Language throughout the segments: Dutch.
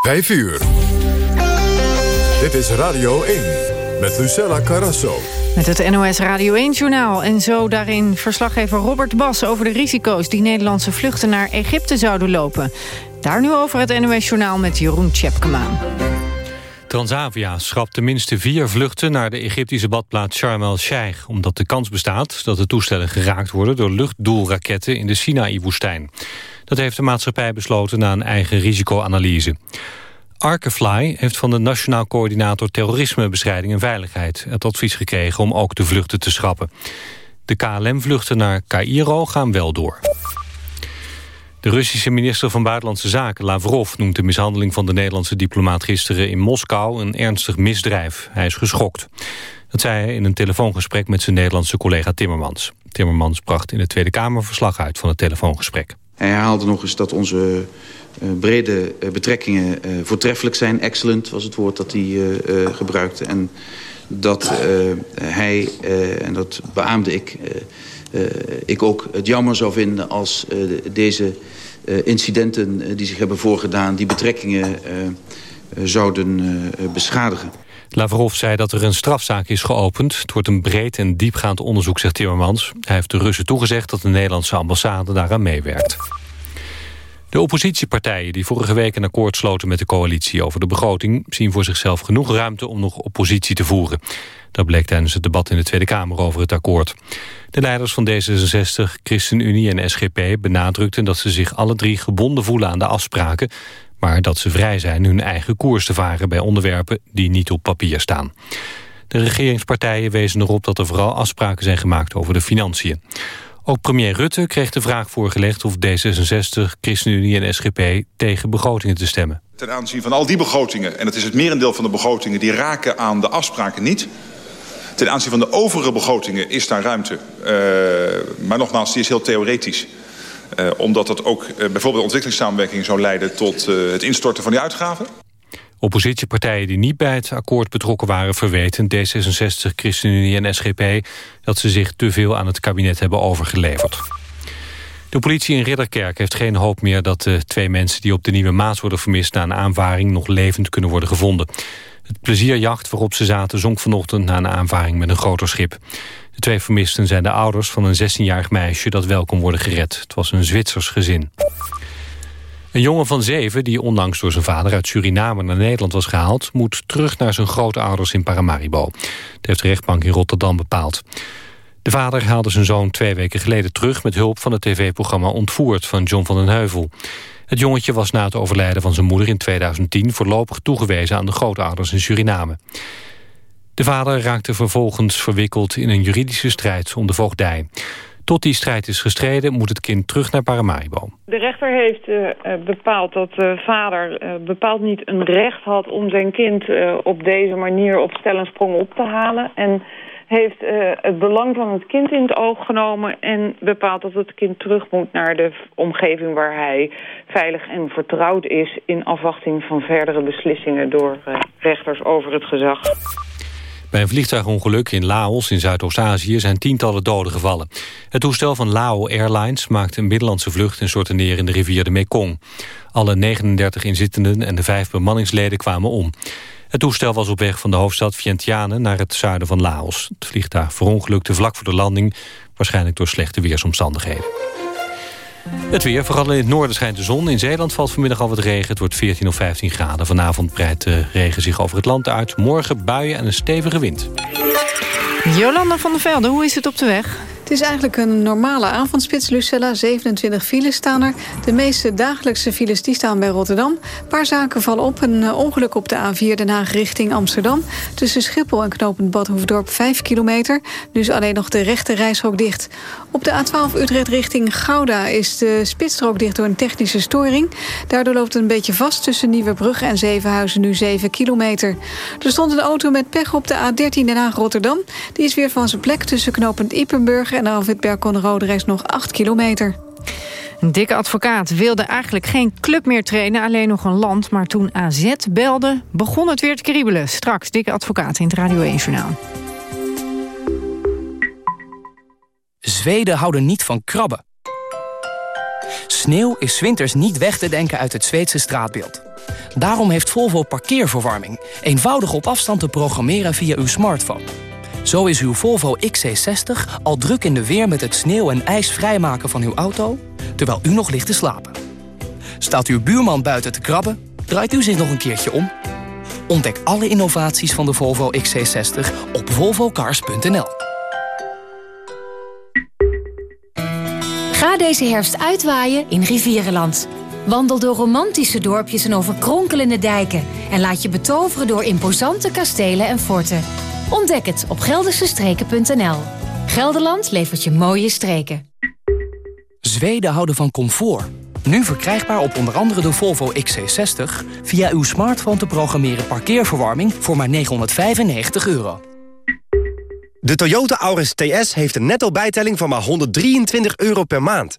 5 uur. Dit is Radio 1 met Lucella Carrasso. Met het NOS Radio 1-journaal en zo daarin verslaggever Robert Bas... over de risico's die Nederlandse vluchten naar Egypte zouden lopen. Daar nu over het NOS-journaal met Jeroen Tjepkema. Transavia schrapt tenminste vier vluchten naar de Egyptische badplaats Sharm el-Sheikh... omdat de kans bestaat dat de toestellen geraakt worden... door luchtdoelraketten in de Sinaï-woestijn. Dat heeft de maatschappij besloten na een eigen risicoanalyse. Arkefly heeft van de Nationaal Coördinator Terrorismebestrijding en Veiligheid... het advies gekregen om ook de vluchten te schrappen. De KLM-vluchten naar Cairo gaan wel door. De Russische minister van Buitenlandse Zaken, Lavrov... noemt de mishandeling van de Nederlandse diplomaat gisteren in Moskou... een ernstig misdrijf. Hij is geschokt. Dat zei hij in een telefoongesprek met zijn Nederlandse collega Timmermans. Timmermans bracht in de Tweede Kamer verslag uit van het telefoongesprek. Hij herhaalde nog eens dat onze uh, brede uh, betrekkingen uh, voortreffelijk zijn. Excellent was het woord dat hij gebruikte. En dat hij, en dat beaamde ik, ik ook het jammer zou vinden als deze incidenten die zich hebben voorgedaan... die betrekkingen zouden beschadigen. Lavrov zei dat er een strafzaak is geopend. Het wordt een breed en diepgaand onderzoek, zegt Timmermans. Hij heeft de Russen toegezegd dat de Nederlandse ambassade daaraan meewerkt. De oppositiepartijen die vorige week een akkoord sloten met de coalitie over de begroting... zien voor zichzelf genoeg ruimte om nog oppositie te voeren. Dat bleek tijdens het debat in de Tweede Kamer over het akkoord. De leiders van D66, ChristenUnie en SGP benadrukten dat ze zich alle drie gebonden voelen aan de afspraken maar dat ze vrij zijn hun eigen koers te varen bij onderwerpen die niet op papier staan. De regeringspartijen wezen erop dat er vooral afspraken zijn gemaakt over de financiën. Ook premier Rutte kreeg de vraag voorgelegd of D66, ChristenUnie en SGP tegen begrotingen te stemmen. Ten aanzien van al die begrotingen, en het is het merendeel van de begrotingen... die raken aan de afspraken niet. Ten aanzien van de overige begrotingen is daar ruimte. Uh, maar nogmaals, die is heel theoretisch. Uh, omdat dat ook uh, bijvoorbeeld ontwikkelingssamenwerking zou leiden... tot het instorten van die uitgaven. Oppositiepartijen die niet bij het akkoord betrokken waren... verweten D66, ChristenUnie en SGP... dat ze zich te veel aan het kabinet hebben overgeleverd. De politie in Ridderkerk heeft geen hoop meer dat de twee mensen... die op de Nieuwe Maas worden vermist na een aanvaring... nog levend kunnen worden gevonden. Het plezierjacht waarop ze zaten zonk vanochtend... na een aanvaring met een groter schip. De twee vermisten zijn de ouders van een 16-jarig meisje... dat wel kon worden gered. Het was een Zwitsers gezin. Een jongen van zeven, die onlangs door zijn vader uit Suriname naar Nederland was gehaald... moet terug naar zijn grootouders in Paramaribo. Dat heeft de rechtbank in Rotterdam bepaald. De vader haalde zijn zoon twee weken geleden terug... met hulp van het tv-programma Ontvoerd van John van den Heuvel. Het jongetje was na het overlijden van zijn moeder in 2010... voorlopig toegewezen aan de grootouders in Suriname. De vader raakte vervolgens verwikkeld in een juridische strijd om de voogdij. Tot die strijd is gestreden moet het kind terug naar Paramaribo. De rechter heeft uh, bepaald dat de vader uh, bepaald niet een recht had... om zijn kind uh, op deze manier op stel en sprong op te halen. En heeft het belang van het kind in het oog genomen... en bepaalt dat het kind terug moet naar de omgeving waar hij veilig en vertrouwd is... in afwachting van verdere beslissingen door rechters over het gezag. Bij een vliegtuigongeluk in Laos in Zuidoost-Azië zijn tientallen doden gevallen. Het toestel van Lao Airlines maakte een binnenlandse vlucht en stortte neer in de rivier de Mekong. Alle 39 inzittenden en de vijf bemanningsleden kwamen om. Het toestel was op weg van de hoofdstad Vientiane naar het zuiden van Laos. Het vliegtuig verongelukte vlak voor de landing, waarschijnlijk door slechte weersomstandigheden. Het weer, vooral in het noorden schijnt de zon. In Zeeland valt vanmiddag al wat regen. Het wordt 14 of 15 graden. Vanavond breidt de regen zich over het land uit. Morgen buien en een stevige wind. Jolanda van der Velde, hoe is het op de weg? Het is eigenlijk een normale avondspits, Lucella. 27 files staan er. De meeste dagelijkse files die staan bij Rotterdam. Een paar zaken vallen op. Een eh, ongeluk op de A4 Den Haag richting Amsterdam. Tussen Schiphol en knooppunt Badhoevedorp 5 kilometer. Nu is alleen nog de rechte reishok dicht. Op de A12 Utrecht richting Gouda is de spitsstrook dicht door een technische storing. Daardoor loopt het een beetje vast tussen Nieuwebrug en Zevenhuizen nu 7 kilometer. Er stond een auto met pech op de A13 Den Haag-Rotterdam. Die is weer van zijn plek tussen knooppunt Ippenburg en Alfred Berkon-Rode reis nog 8 kilometer. Een dikke advocaat wilde eigenlijk geen club meer trainen, alleen nog een land. Maar toen AZ belde, begon het weer te kriebelen. Straks dikke advocaat in het Radio 1 Journaal. Zweden houden niet van krabben. Sneeuw is winters niet weg te denken uit het Zweedse straatbeeld. Daarom heeft Volvo parkeerverwarming. Eenvoudig op afstand te programmeren via uw smartphone. Zo is uw Volvo XC60 al druk in de weer met het sneeuw en ijs vrijmaken van uw auto... terwijl u nog ligt te slapen. Staat uw buurman buiten te krabben, draait u zich nog een keertje om... Ontdek alle innovaties van de Volvo XC60 op volvocars.nl. Ga deze herfst uitwaaien in Rivierenland. Wandel door romantische dorpjes en over kronkelende dijken... en laat je betoveren door imposante kastelen en forten. Ontdek het op geldersestreken.nl. Gelderland levert je mooie streken. Zweden houden van comfort. Nu verkrijgbaar op onder andere de Volvo XC60... via uw smartphone te programmeren parkeerverwarming voor maar 995 euro. De Toyota Auris TS heeft een netto bijtelling van maar 123 euro per maand.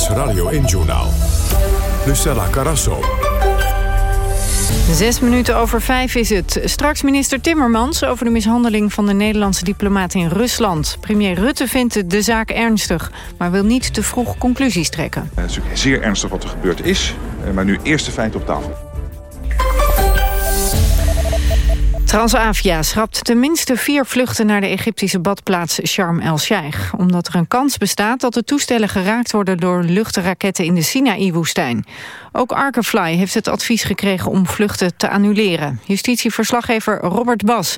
NOS Radio 1 Journaal. Lucella Carasso. Zes minuten over vijf is het. Straks minister Timmermans over de mishandeling van de Nederlandse diplomaat in Rusland. Premier Rutte vindt de zaak ernstig, maar wil niet te vroeg conclusies trekken. Het is natuurlijk zeer ernstig wat er gebeurd is, maar nu eerste feiten op tafel. Transavia schrapt tenminste vier vluchten naar de Egyptische badplaats Sharm el-Sheikh. Omdat er een kans bestaat dat de toestellen geraakt worden door luchtraketten in de Sinaï-woestijn. Ook Arkefly heeft het advies gekregen om vluchten te annuleren. Justitieverslaggever Robert Bas.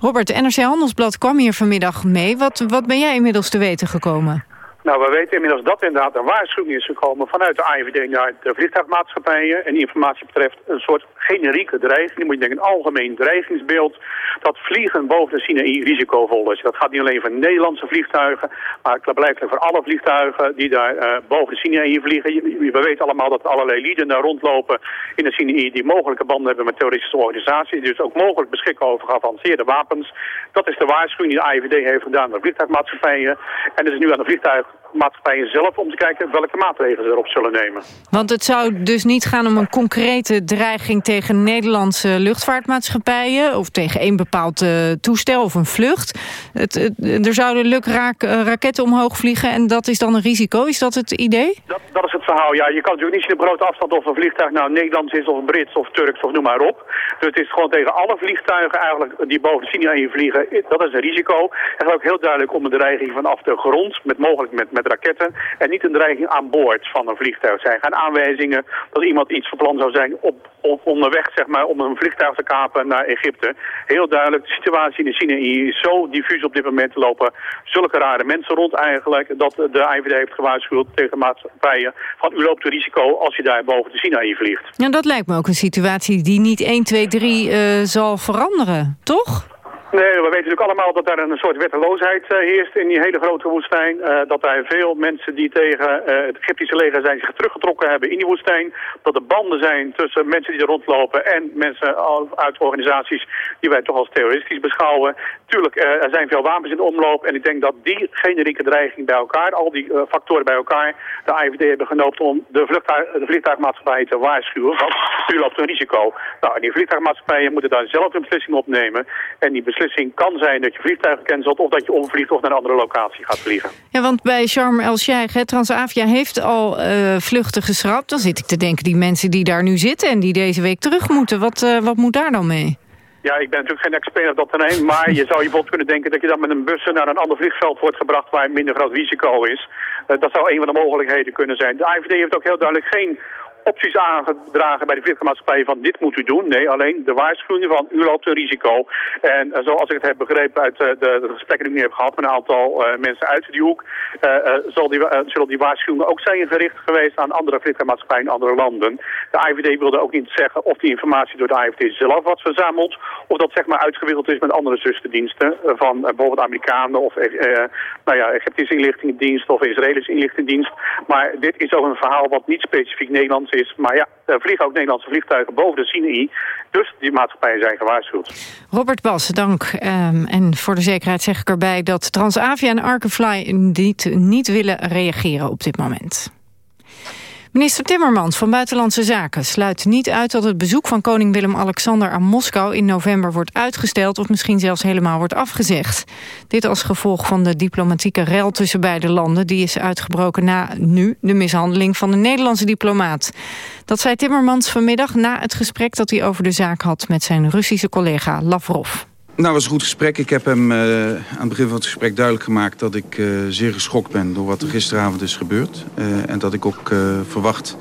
Robert, NRC Handelsblad kwam hier vanmiddag mee. Wat, wat ben jij inmiddels te weten gekomen? Nou, we weten inmiddels dat inderdaad een waarschuwing is gekomen vanuit de AIVD naar de vliegtuigmaatschappijen. En informatie betreft een soort generieke dreiging. Moet je denken een algemeen dreigingsbeeld dat vliegen boven de Sinaï risicovol is. Dat gaat niet alleen voor Nederlandse vliegtuigen, maar blijkbaar voor alle vliegtuigen die daar uh, boven de Sinaï vliegen. We weten allemaal dat allerlei lieden daar rondlopen in de Sinaï die mogelijke banden hebben met terroristische organisaties. Dus ook mogelijk beschikken over geavanceerde wapens. Dat is de waarschuwing die de AIVD heeft gedaan naar vliegtuigmaatschappijen. En het is nu aan de vliegtuigmaatschappijen zelf om te kijken welke maatregelen ze erop zullen nemen. Want het zou dus niet gaan om een concrete dreiging tegen Nederlandse luchtvaartmaatschappijen... of tegen één bepaald uh, toestel of een vlucht. Het, het, er zouden lukraak uh, raketten omhoog vliegen en dat is dan een risico. Is dat het idee? Dat, dat is het verhaal, ja. Je kan natuurlijk niet zien de grote afstand of een vliegtuig nou Nederlands is of Brits of Turks of noem maar op. Dus het is gewoon tegen alle vliegtuigen eigenlijk die boven de Sinaï vliegen. Dat is een risico. Het gaat ook heel duidelijk om een dreiging vanaf de grond, met mogelijk met, met raketten. En niet een dreiging aan boord van een vliegtuig. Zijn geen aanwijzingen dat iemand iets van plan zou zijn op, onderweg zeg maar, om een vliegtuig te kapen naar Egypte. Heel duidelijk, de situatie in de Sinaï is zo diffuus op dit moment lopen. Zulke rare mensen rond eigenlijk, dat de IVD heeft gewaarschuwd tegen maatschappijen van u loopt een risico als je daar boven de Sinaï vliegt. Ja, dat lijkt me ook een situatie die niet 1, 2, 3 uh, zal veranderen, toch? Nee, we weten natuurlijk allemaal dat daar een soort wetteloosheid uh, heerst in die hele grote woestijn. Uh, dat daar veel mensen die tegen uh, het Egyptische leger zijn zich teruggetrokken hebben in die woestijn. Dat er banden zijn tussen mensen die er rondlopen en mensen uit organisaties die wij toch als terroristisch beschouwen. Tuurlijk, er zijn veel wapens in de omloop en ik denk dat die generieke dreiging bij elkaar, al die factoren bij elkaar, de IVD hebben genoopt om de, de vliegtuigmaatschappij te waarschuwen. Want u loopt een risico. Nou, die vliegtuigmaatschappijen moeten daar zelf een beslissing op nemen en die kan zijn dat je vliegtuigen cancelt... of dat je omvliegt of naar een andere locatie gaat vliegen. Ja, want bij Sharm el-Sheikh, Transavia heeft al uh, vluchten geschrapt. Dan zit ik te denken, die mensen die daar nu zitten... en die deze week terug moeten, wat, uh, wat moet daar dan mee? Ja, ik ben natuurlijk geen expert op dat terrein, maar je zou je bijvoorbeeld kunnen denken dat je dan met een bus naar een ander vliegveld wordt gebracht waar minder groot risico is. Uh, dat zou een van de mogelijkheden kunnen zijn. De IVD heeft ook heel duidelijk geen opties aangedragen bij de vliegtuigmaatschappij van dit moet u doen. Nee, alleen de waarschuwing van u loopt een risico. En uh, zoals ik het heb begrepen uit uh, de, gesprekken die ik nu heb gehad met een aantal uh, mensen uit die hoek, zal die, zullen die waarschuwingen ook zijn gericht geweest aan andere vliegtuigmaatschappijen in andere landen. De AIVD wilde ook niet zeggen of die informatie door de AIVD zelf was verzameld... of dat zeg maar uitgewisseld is met andere zusterdiensten van bijvoorbeeld Amerikanen of nou ja, Egyptische inlichtingendienst of Israëlische inlichtingendienst. Maar dit is ook een verhaal wat niet specifiek Nederlands is. Maar ja, er vliegen ook Nederlandse vliegtuigen boven de Sinaï. Dus die maatschappijen zijn gewaarschuwd. Robert Bas, dank. Um, en voor de zekerheid zeg ik erbij dat Transavia en Arkefly niet willen reageren op dit moment. Minister Timmermans van Buitenlandse Zaken sluit niet uit dat het bezoek van koning Willem-Alexander aan Moskou in november wordt uitgesteld of misschien zelfs helemaal wordt afgezegd. Dit als gevolg van de diplomatieke rel tussen beide landen die is uitgebroken na nu de mishandeling van de Nederlandse diplomaat. Dat zei Timmermans vanmiddag na het gesprek dat hij over de zaak had met zijn Russische collega Lavrov. Nou, het was een goed gesprek. Ik heb hem uh, aan het begin van het gesprek duidelijk gemaakt... dat ik uh, zeer geschokt ben door wat er gisteravond is gebeurd. Uh, en dat ik ook verwacht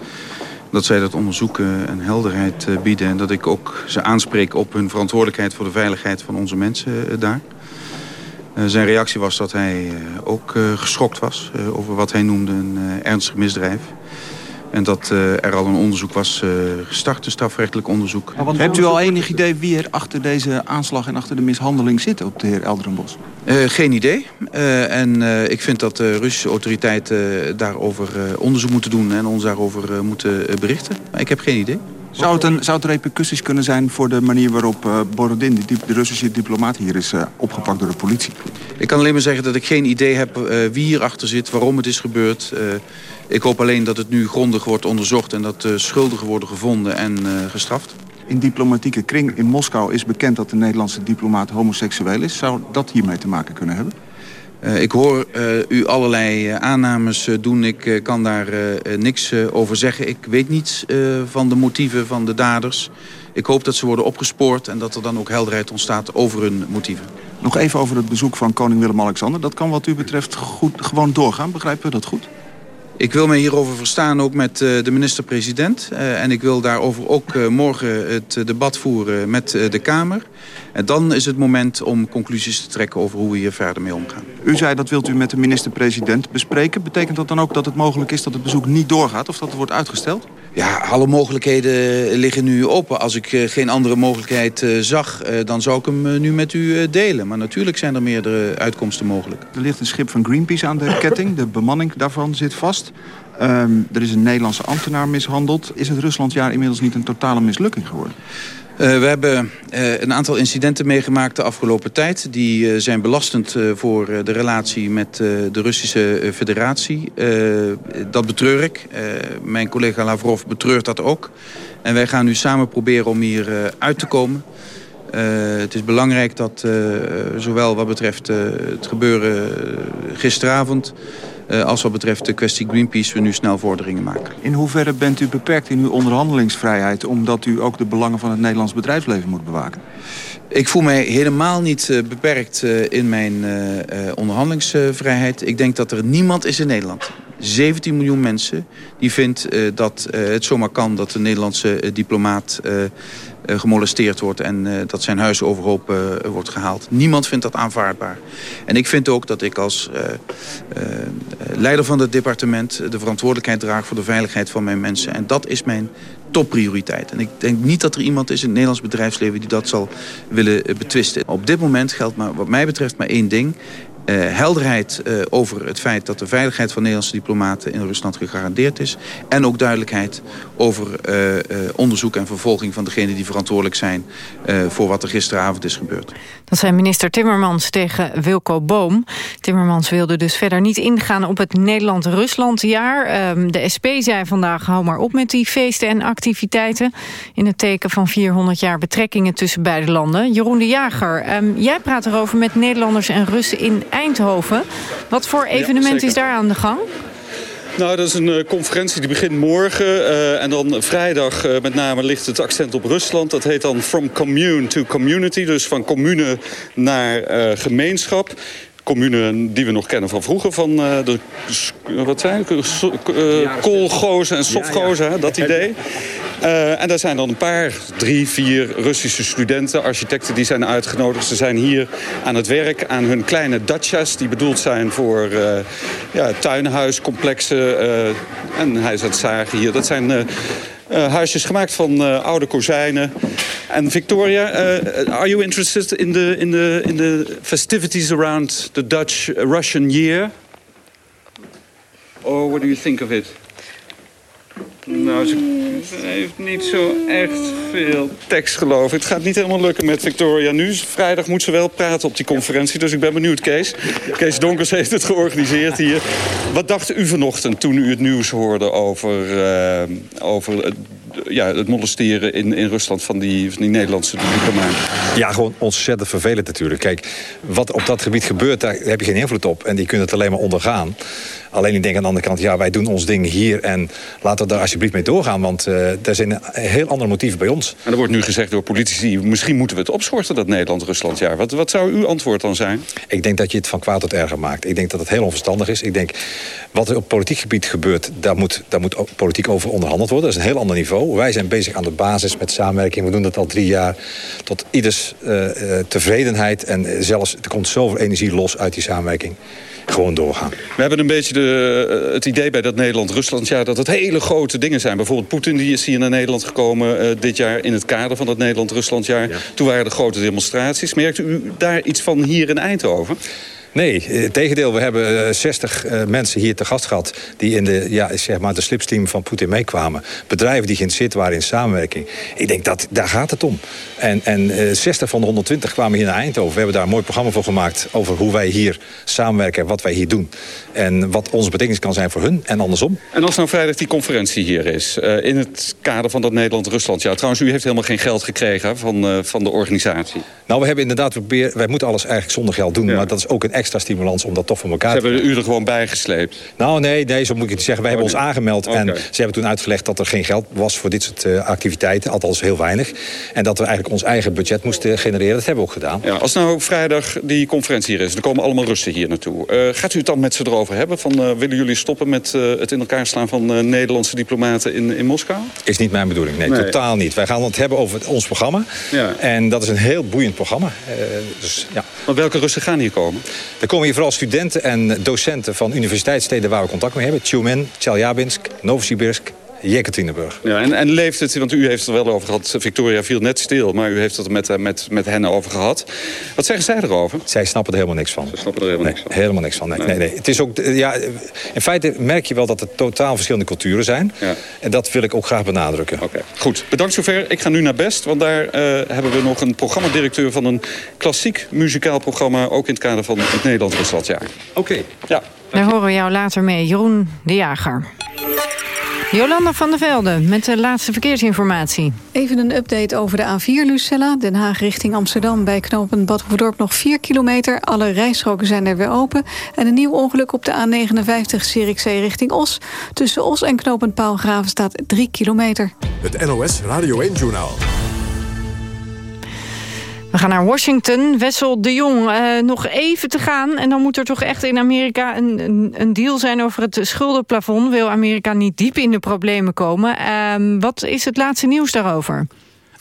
dat zij dat onderzoeken en helderheid bieden... en dat ik ook ze aanspreek op hun verantwoordelijkheid... voor de veiligheid van onze mensen daar. zijn reactie was dat hij ook geschokt was... over wat hij noemde een ernstig misdrijf. En dat uh, er al een onderzoek was uh, gestart, een strafrechtelijk onderzoek. Hebt u al enig idee wie er achter deze aanslag en achter de mishandeling zit op de heer Elderenbos? Uh, geen idee. en ik vind dat de Russische autoriteiten daarover onderzoek moeten doen en ons daarover moeten berichten. Maar ik heb geen idee. Zou het, een, zou het repercussies kunnen zijn voor de manier waarop uh, Borodin, de, de, Russische diplomaat, hier is uh, opgepakt door de politie? Ik kan alleen maar zeggen dat ik geen idee heb uh, wie hierachter zit, waarom het is gebeurd. ik hoop alleen dat het nu grondig wordt onderzocht en dat schuldigen worden gevonden en gestraft. In diplomatieke kring in Moskou is bekend dat de Nederlandse diplomaat homoseksueel is. Zou dat hiermee te maken kunnen hebben? Uh, ik hoor uh, u allerlei uh, aannames doen. Ik kan daar niks over zeggen. Ik weet niets van de motieven van de daders. Ik hoop dat ze worden opgespoord en dat er dan ook helderheid ontstaat over hun motieven. Nog even over het bezoek van koning Willem-Alexander. Dat kan wat u betreft goed, gewoon doorgaan. Begrijpen we dat goed? Ik wil me hierover verstaan ook met de minister-president. en ik wil daarover ook morgen het debat voeren met de Kamer. En dan is het moment om conclusies te trekken over hoe we hier verder mee omgaan. U zei dat wilt u met de minister-president bespreken. Betekent dat dan ook dat het mogelijk is dat het bezoek niet doorgaat of dat het wordt uitgesteld? Ja, alle mogelijkheden liggen nu open. Als ik geen andere mogelijkheid zag, dan zou ik hem nu met u delen. Maar natuurlijk zijn er meerdere uitkomsten mogelijk. Er ligt een schip van Greenpeace aan de ketting. De bemanning daarvan zit vast. Um, er is een Nederlandse ambtenaar mishandeld. Is het Ruslandjaar inmiddels niet een totale mislukking geworden? Uh, we hebben uh, een aantal incidenten meegemaakt de afgelopen tijd. Die uh, zijn belastend voor de relatie met de Russische federatie. dat betreur ik. mijn collega Lavrov betreurt dat ook. En wij gaan nu samen proberen om hier uit te komen. het is belangrijk dat zowel wat betreft het gebeuren gisteravond... Uh, als wat betreft de kwestie Greenpeace we nu snel vorderingen maken. In hoeverre bent u beperkt in uw onderhandelingsvrijheid... omdat u ook de belangen van het Nederlands bedrijfsleven moet bewaken? Ik voel mij helemaal niet uh, beperkt uh, in mijn onderhandelingsvrijheid. Ik denk dat er niemand is in Nederland 17 miljoen mensen die vindt uh, dat uh, het zomaar kan dat de Nederlandse uh, diplomaat gemolesteerd wordt en dat zijn huis overhoop wordt gehaald. Niemand vindt dat aanvaardbaar. En ik vind ook dat ik als leider van het departement de verantwoordelijkheid draag voor de veiligheid van mijn mensen. En dat is mijn topprioriteit. En ik denk niet dat er iemand is in het Nederlands bedrijfsleven die dat zal willen betwisten. Op dit moment geldt maar, wat mij betreft maar één ding. Uh, helderheid uh, over het feit dat de veiligheid van Nederlandse diplomaten in Rusland gegarandeerd is. En ook duidelijkheid over uh, onderzoek en vervolging van degenen die verantwoordelijk zijn voor wat er gisteravond is gebeurd. Dat zei minister Timmermans tegen Wilco Boom. Timmermans wilde dus verder niet ingaan op het Nederland-Ruslandjaar. Ehm, de SP zei vandaag hou maar op met die feesten en activiteiten... in het teken van 400 jaar betrekkingen tussen beide landen. Jeroen de Jager, um, jij praat erover met Nederlanders en Russen in Eindhoven. Wat voor evenement ja, is daar aan de gang? Nou, dat is een uh, conferentie die begint morgen. Uh, en dan vrijdag uh, met name ligt het accent op Rusland. Dat heet dan From Commune to Community. Dus van commune naar gemeenschap commune die we nog kennen van vroeger. Van uh, de, wat zijn uh, koolgozen en sofgozen, ja, ja. dat idee. Uh, en daar zijn dan een paar, drie, vier Russische studenten, architecten die zijn uitgenodigd. Ze zijn hier aan het werk aan hun kleine dachas die bedoeld zijn voor uh, ja, tuinhuiscomplexen. Uh, en hij is het zagen hier. Dat zijn Uh, huisjes gemaakt van uh, oude kozijnen. En Victoria, uh, are you interested in the, in, the, in the festivities around the Dutch-Russian year? Or what do you think of it? Nou, ze heeft niet zo echt veel tekst, geloof ik. Het gaat niet helemaal lukken met Victoria nu. Vrijdag moet ze wel praten op die conferentie, dus ik ben benieuwd, Kees. Kees Donkers heeft het georganiseerd hier. Wat dacht u vanochtend toen u het nieuws hoorde over, uh, over ja, het molesteren in, in Rusland van die, van die Nederlandse diplomaten? Ja, gewoon ontzettend vervelend natuurlijk. Kijk, wat op dat gebied gebeurt, daar heb je geen invloed op. En die kunnen het alleen maar ondergaan. Alleen ik denk aan de andere kant, ja, wij doen ons ding hier... en laten we daar alsjeblieft mee doorgaan, want uh, er zijn heel andere motieven bij ons. En er wordt nu gezegd door politici... misschien moeten we het opschorten, dat Nederland-Ruslandjaar. Wat, wat zou uw antwoord dan zijn? Ik denk dat je het van kwaad tot erger maakt. Ik denk dat het heel onverstandig is. Ik denk, wat er op politiek gebied gebeurt... daar moet, daar moet ook politiek over onderhandeld worden. Dat is een heel ander niveau. Wij zijn bezig aan de basis met samenwerking. We doen dat al drie jaar. Tot ieders uh, uh, tevredenheid. En zelfs, er komt zoveel energie los uit die samenwerking gewoon doorgaan. We hebben een beetje de, het idee bij dat Nederland-Rusland... Ja, dat het hele grote dingen zijn. Bijvoorbeeld Poetin die is hier naar Nederland gekomen uh, dit jaar... in het kader van dat Nederland-Ruslandjaar. Ja. Toen waren er grote demonstraties. Merkt u daar iets van hier in Eindhoven? Nee, eh, tegendeel. We hebben 60 uh, mensen hier te gast gehad... die in de, ja, zeg maar de slipstream van Poetin meekwamen. Bedrijven die geïnteresseerd waren in samenwerking. Ik denk, dat daar gaat het om. En, en uh, 60 van de 120 kwamen hier naar Eindhoven. We hebben daar een mooi programma voor gemaakt... over hoe wij hier samenwerken, wat wij hier doen. En wat onze betekenis kan zijn voor hun en andersom. En als nou vrijdag die conferentie hier is... Uh, in het kader van dat Nederland-Rusland... Ja, trouwens, u heeft helemaal geen geld gekregen van, uh, van de organisatie. Nou, we hebben inderdaad... We wij moeten alles eigenlijk zonder geld doen. Ja. Maar dat is ook een extra stimulans om dat toch voor elkaar ze te hebben u er gewoon bijgesleept? Nou, nee, nee, zo moet ik het zeggen. Wij oh, hebben nee. ons aangemeld okay. en ze hebben toen uitgelegd... dat er geen geld was voor dit soort uh, activiteiten. Althans, heel weinig. En dat we eigenlijk ons eigen budget moesten genereren. Dat hebben we ook gedaan. Ja, als nou vrijdag die conferentie hier is... er komen allemaal Russen hier naartoe. Uh, gaat u het dan met ze erover hebben? Van, uh, willen jullie stoppen met het in elkaar slaan van Nederlandse diplomaten in, in Moskou? Is niet mijn bedoeling, nee, nee, totaal niet. Wij gaan het hebben over het, ons programma. Ja. En dat is een heel boeiend programma. dus, ja. Maar welke Russen gaan hier komen? Er komen hier vooral studenten en docenten van universiteitssteden waar we contact mee hebben. Tjumen, Chelyabinsk, Novosibirsk, Jekaterinburg. Ja, en, en leeft het, want u heeft het er wel over gehad, Victoria viel net stil... maar u heeft het er met, met, met hen over gehad. Wat zeggen zij erover? Zij snappen er helemaal niks van. Ze snappen er helemaal nee, niks van? Helemaal niks van, nee. nee. nee, nee. Het is ook, ja, in feite merk je wel dat er totaal verschillende culturen zijn. Ja. En dat wil ik ook graag benadrukken. Oké, okay. goed. Bedankt zover. Ik ga nu naar Best, want daar uh, hebben we nog een programmadirecteur... van een klassiek muzikaal programma, ook in het kader van het Nederlands-Ruslandjaar. Oké. Okay. Ja. Daar horen we jou later mee, Jeroen de Jager. Jolanda van der Velde met de laatste verkeersinformatie. Even een update over de A4 Lucella. Den Haag richting Amsterdam bij knooppunt Badhoevedorp nog 4 kilometer. Alle rijstroken zijn er weer open. En een nieuw ongeluk op de A59 Zierikzee richting Os. Tussen Os en knooppunt Paalgraven staat 3 kilometer. Het NOS Radio 1-journaal. We gaan naar Washington. Wessel de Jong, uh, nog even te gaan. En dan moet er toch echt in Amerika een, een, deal zijn over het schuldenplafond. Wil Amerika niet diep in de problemen komen? Uh, wat is het laatste nieuws daarover?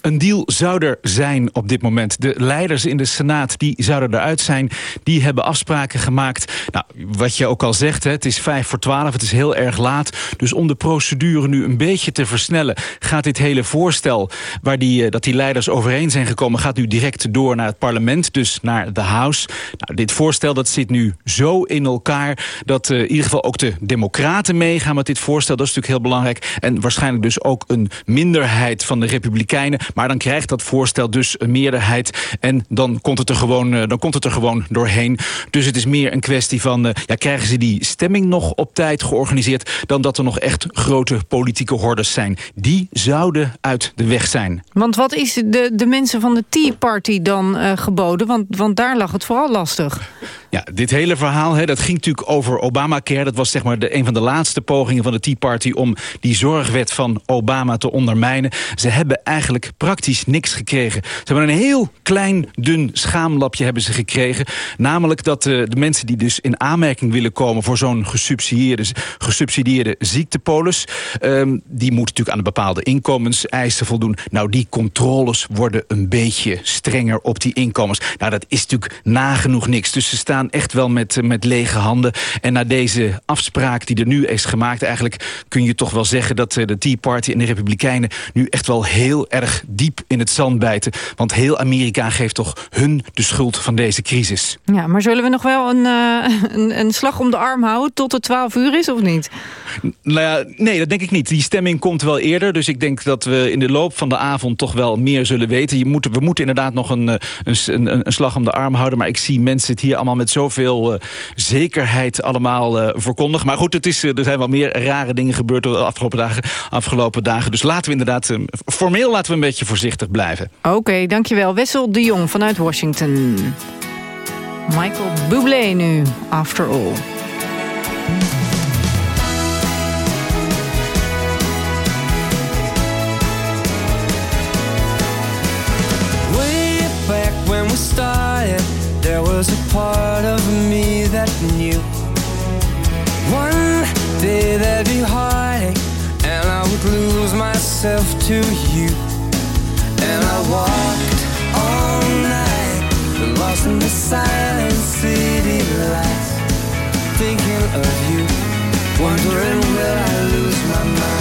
Een deal zou er zijn op dit moment. De leiders in de Senaat die zouden eruit zijn. Die hebben afspraken gemaakt. Nou, wat je ook al zegt, het is vijf voor twaalf. Het is heel erg laat. Dus om de procedure nu een beetje te versnellen... gaat dit hele voorstel waar die, dat die leiders overeen zijn gekomen... gaat nu direct door naar het parlement, dus naar de House. Nou, dit voorstel dat zit nu zo in elkaar... dat uh, in ieder geval ook de democraten meegaan met dit voorstel. Dat is natuurlijk heel belangrijk. En waarschijnlijk dus ook een minderheid van de republikeinen... Maar dan krijgt dat voorstel dus een meerderheid. En dan komt het er gewoon, dan komt het er gewoon doorheen. Dus het is meer een kwestie van... ja, krijgen ze die stemming nog op tijd georganiseerd... dan dat er nog echt grote politieke hordes zijn. Die zouden uit de weg zijn. Want wat is de, de mensen van de Tea Party dan uh, geboden? Want, want daar lag het vooral lastig. Ja, dit hele verhaal, hè, dat ging natuurlijk over Obamacare. Dat was zeg maar de, een van de laatste pogingen van de Tea Party... om die zorgwet van Obama te ondermijnen. Ze hebben eigenlijk praktisch niks gekregen. Ze hebben een heel klein, dun schaamlapje hebben ze gekregen. Namelijk dat uh, de mensen die dus in aanmerking willen komen... voor zo'n gesubsidieerde, gesubsidieerde ziektepolis... Um, die moeten natuurlijk aan bepaalde inkomenseisen voldoen. Nou, die controles worden een beetje strenger op die inkomens. Nou, dat is natuurlijk nagenoeg niks. Dus ze staan staan echt wel met, met lege handen. En na deze afspraak die er nu is gemaakt... eigenlijk kun je toch wel zeggen dat de Tea Party en de Republikeinen... nu echt wel heel erg diep in het zand bijten. Want heel Amerika geeft toch hun de schuld van deze crisis. Ja, maar zullen we nog wel een, een, een slag om de arm houden tot het 12 uur is of niet? Nou ja, nee, dat denk ik niet. Die stemming komt wel eerder. Dus ik denk dat we in de loop van de avond toch wel meer zullen weten. Je moet, we moeten inderdaad nog een, een, een, een, slag om de arm houden. Maar ik zie mensen het hier allemaal met zoveel uh, zekerheid allemaal uh, verkondigen. Maar goed, het is, er zijn wel meer rare dingen gebeurd de afgelopen dagen. Afgelopen dagen. Dus laten we inderdaad, formeel laten we een beetje voorzichtig blijven. Oké, dankjewel. Wessel de Jong vanuit Washington. Michael Bublé nu, After All. Was a part of me that knew one day there'd be heartache, and I would lose myself to you. And I walked all night, lost in the silent city lights, thinking of you, wondering will I lose my mind.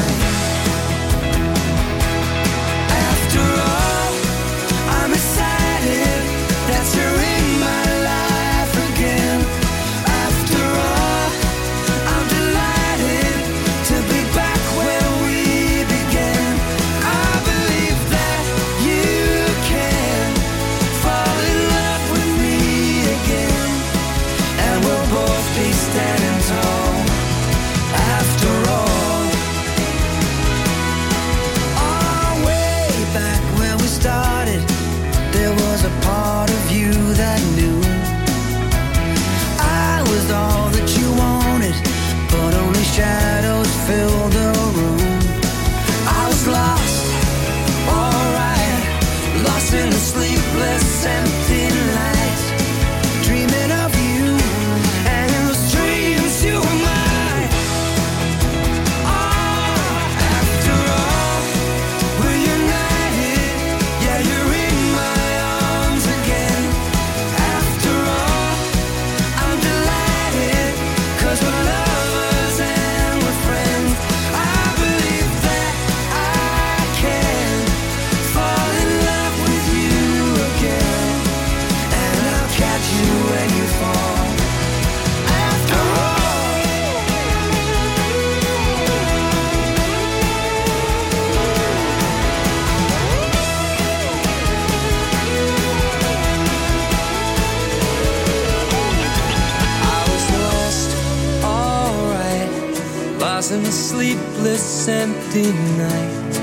A sleepless, empty night.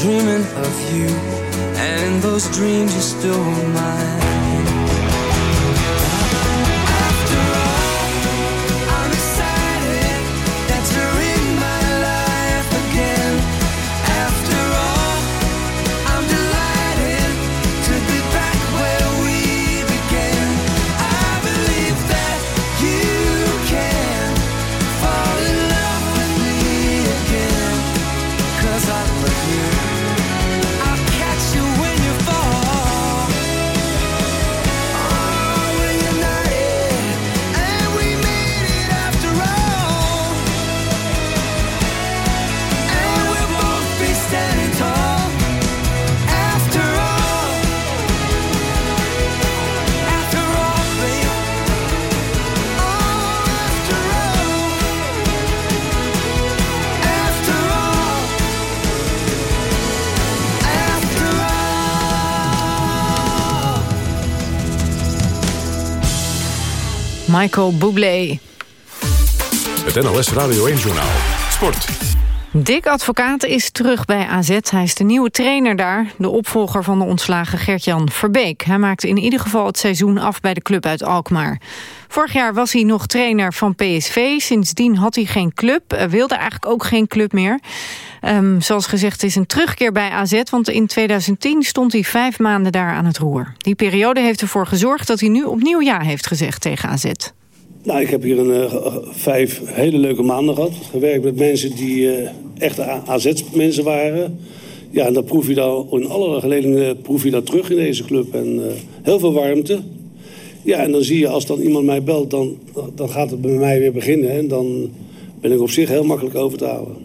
Dreaming of you, and those dreams you're still mine. Michael Bublé. Het NLS Radio 1 Journaal. Sport. Dick Advocaat is terug bij AZ. Hij is de nieuwe trainer daar. De opvolger van de ontslagen Gert-Jan Verbeek. Hij maakte in ieder geval het seizoen af bij de club uit Alkmaar. Vorig jaar was hij nog trainer van PSV. Sindsdien had hij geen club. Uh, wilde eigenlijk ook geen club meer. Um, zoals gezegd is een terugkeer bij AZ. Want in 2010 stond hij vijf maanden daar aan het roer. Die periode heeft ervoor gezorgd dat hij nu opnieuw ja heeft gezegd tegen AZ. Nou, ik heb hier een, uh, vijf hele leuke maanden gehad. Gewerkt met mensen die uh, echt AZ-mensen waren. Ja, en dat proef je dan in alle geledingen proef je dat terug in deze club. En uh, heel veel warmte. Ja, en dan zie je als dan iemand mij belt, dan, dan gaat het bij mij weer beginnen. En dan ben ik op zich heel makkelijk over te houden.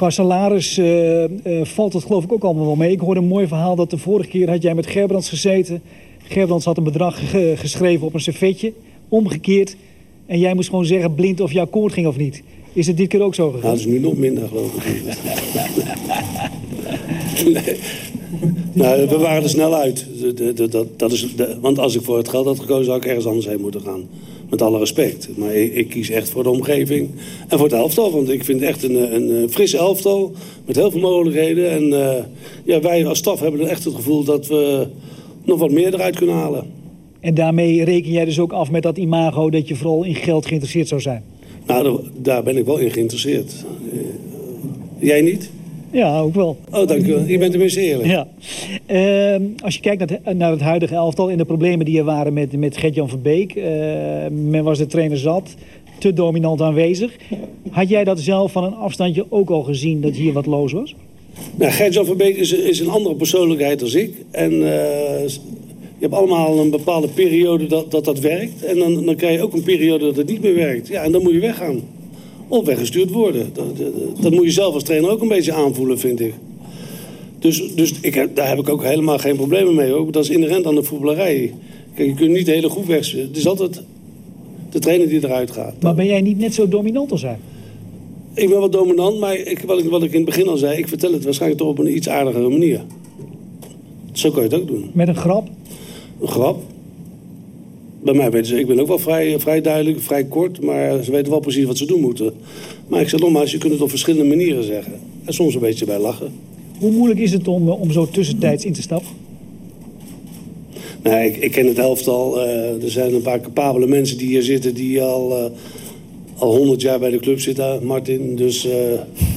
Qua salaris eh, eh, valt het geloof ik ook allemaal wel mee. Ik hoorde een mooi verhaal dat de vorige keer had jij met Gerbrands gezeten. Gerbrands had een bedrag ge- geschreven op een servetje, omgekeerd. En jij moest gewoon zeggen blind of je akkoord ging of niet. Is het dit keer ook zo gegaan? Nou, dat is nu nog minder, geloof ik. nee. Nou, we waren er snel uit. De- dat, dat is, want als ik voor het geld had gekozen, zou ik ergens anders heen moeten gaan. Met alle respect. Maar ik, ik kies echt voor de omgeving. En voor het elftal, want ik vind het echt een, een, fris elftal. Met heel veel mogelijkheden. En eh, ja, wij als staf hebben echt het gevoel dat we nog wat meer eruit kunnen halen. En daarmee reken jij dus ook af met dat imago dat je vooral in geld geïnteresseerd zou zijn? Nou, daar- daar ben ik wel in geïnteresseerd. Eh, jij niet? Ja, ook wel. Oh, dank u wel. Je bent tenminste eerlijk. Ja. Ehm, als je kijkt naar het, naar het huidige elftal en de problemen die er waren met, met Gert-Jan van Beek. eh, men was de trainer zat, te dominant aanwezig. Had jij dat zelf van een afstandje ook al gezien dat hier wat los was? Nou, Gert-Jan van Beek is, is een andere persoonlijkheid dan ik. En eh, je hebt allemaal een bepaalde periode dat dat, dat werkt. En dan, dan krijg je ook een periode dat het niet meer werkt. Ja, en dan moet je weggaan. Of weggestuurd worden. Dat, dat, dat moet je zelf als trainer ook een beetje aanvoelen, vind ik. Dus, dus ik heb, daar heb ik ook helemaal geen problemen mee. Hoor. Dat is inherent aan de voetballerij. Kijk, je kunt niet de hele groep wegsturen. Het is altijd de trainer die eruit gaat. Maar ben jij niet net zo dominant als hij? Ik ben wat dominant, maar ik, wat, ik, wat ik in het begin al zei... ik vertel het waarschijnlijk toch op een iets aardigere manier. Zo kan je het ook doen. Met een grap? Een grap. Bij mij weten ze, ik ben ook wel vrij, vrij duidelijk, vrij kort... maar ze weten wel precies wat ze doen moeten. Maar ik zeg nogmaals, je kunt het op verschillende manieren zeggen. En soms een beetje bij lachen. Hoe moeilijk is het om, eh, om zo tussentijds in te stappen? Nee, ik, ik ken het elftal. eh, er zijn een paar capabele mensen die hier zitten... die al eh, al honderd jaar bij de club zitten. Martin, dus...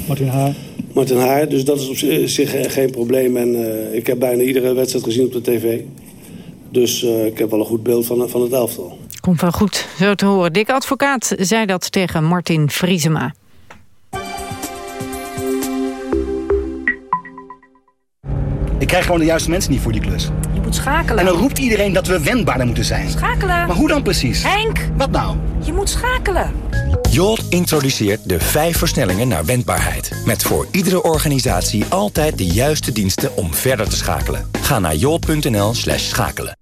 Martin Haar. Martin Haar, dus dat is op zi- zich geen probleem. En ik heb bijna iedere wedstrijd gezien op de tv. Dus eh, ik heb wel een goed beeld van, van het elftal. Komt wel goed, zo te horen. Dick Advocaat zei dat tegen Martin Vriesema. Ik krijg gewoon de juiste mensen niet voor die klus. Je moet schakelen. En dan roept iedereen dat we wendbaarder moeten zijn. Schakelen. Maar hoe dan precies? Henk! Wat nou? Je moet schakelen. Jolt introduceert de vijf versnellingen naar wendbaarheid. Met voor iedere organisatie altijd de juiste diensten om verder te schakelen. Ga naar jolt.nl slash schakelen.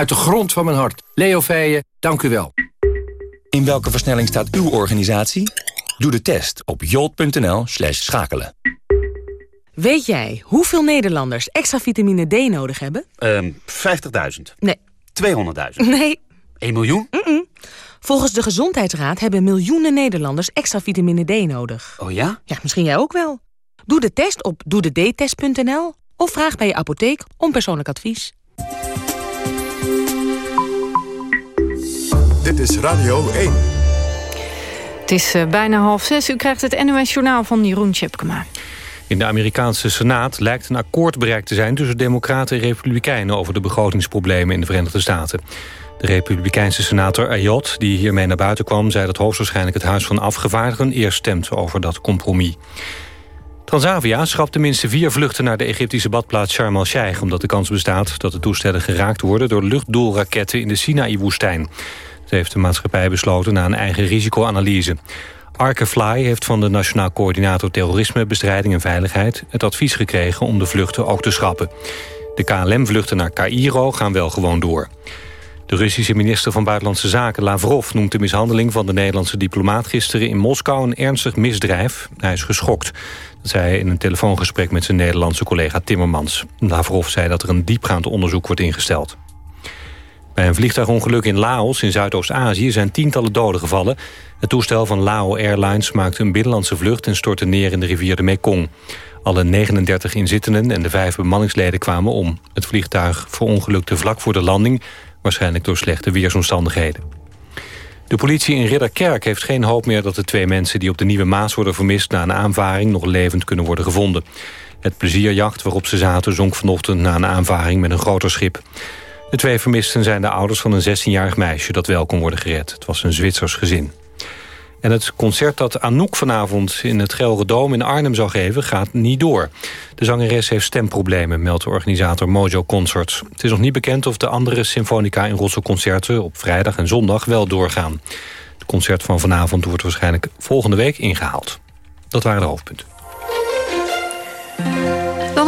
Uit de grond van mijn hart. Leo Feijen, dank u wel. In welke versnelling staat uw organisatie? Doe de test op jolt.nl slash schakelen. Weet jij hoeveel Nederlanders extra vitamine D nodig hebben? Ehm 50.000. Nee. 200.000. Nee. 1 miljoen? Mm-mm. Volgens de Gezondheidsraad hebben miljoenen Nederlanders extra vitamine D nodig. Oh ja? Ja, misschien jij ook wel. Doe de test op doedetest.nl of vraag bij je apotheek om persoonlijk advies. Dit is Radio 1. Het is eh, bijna half zes. U krijgt het NOS Journaal van Jeroen Tjepkema. In de Amerikaanse Senaat lijkt een akkoord bereikt te zijn... tussen democraten en republikeinen over de begrotingsproblemen in de Verenigde Staten. De republikeinse senator Ayotte, die hiermee naar buiten kwam... zei dat hoogstwaarschijnlijk het Huis van Afgevaardigden eerst stemt over dat compromis. Transavia schrapt tenminste vier vluchten naar de Egyptische badplaats Sharm el-Sheikh... omdat de kans bestaat dat de toestellen geraakt worden... door luchtdoelraketten in de Sinaï-woestijn. Heeft de maatschappij besloten na een eigen risicoanalyse. Arkefly heeft van de Nationaal Coördinator Terrorisme, Bestrijding en Veiligheid... het advies gekregen om de vluchten ook te schrappen. De KLM-vluchten naar Cairo gaan wel gewoon door. De Russische minister van Buitenlandse Zaken Lavrov noemt de mishandeling van de Nederlandse diplomaat gisteren in Moskou een ernstig misdrijf. Hij is geschokt. Dat zei hij in een telefoongesprek met zijn Nederlandse collega Timmermans. Lavrov zei dat er een diepgaand onderzoek wordt ingesteld. Bij een vliegtuigongeluk in Laos in Zuidoost-Azië zijn tientallen doden gevallen. Het toestel van Lao Airlines maakte een binnenlandse vlucht en stortte neer in de rivier de Mekong. Alle 39 inzittenden en de vijf bemanningsleden kwamen om. Het vliegtuig verongelukte vlak voor de landing... Waarschijnlijk door slechte weersomstandigheden. De politie in Ridderkerk heeft geen hoop meer dat de twee mensen... die op de Nieuwe Maas worden vermist na een aanvaring... nog levend kunnen worden gevonden. Het plezierjacht waarop ze zaten zonk vanochtend na een aanvaring met een groter schip. De twee vermisten zijn de ouders van een 16-jarig meisje dat wel kon worden gered. Het was een Zwitsers gezin. En het concert dat Anouk vanavond in het Gelredome in Arnhem zou geven... gaat niet door. De zangeres heeft stemproblemen, meldt de organisator Mojo Concerts. Het is nog niet bekend of de andere symfonica in Rossel concerten... op vrijdag en zondag wel doorgaan. Het concert van vanavond wordt waarschijnlijk volgende week ingehaald. Dat waren de hoofdpunten.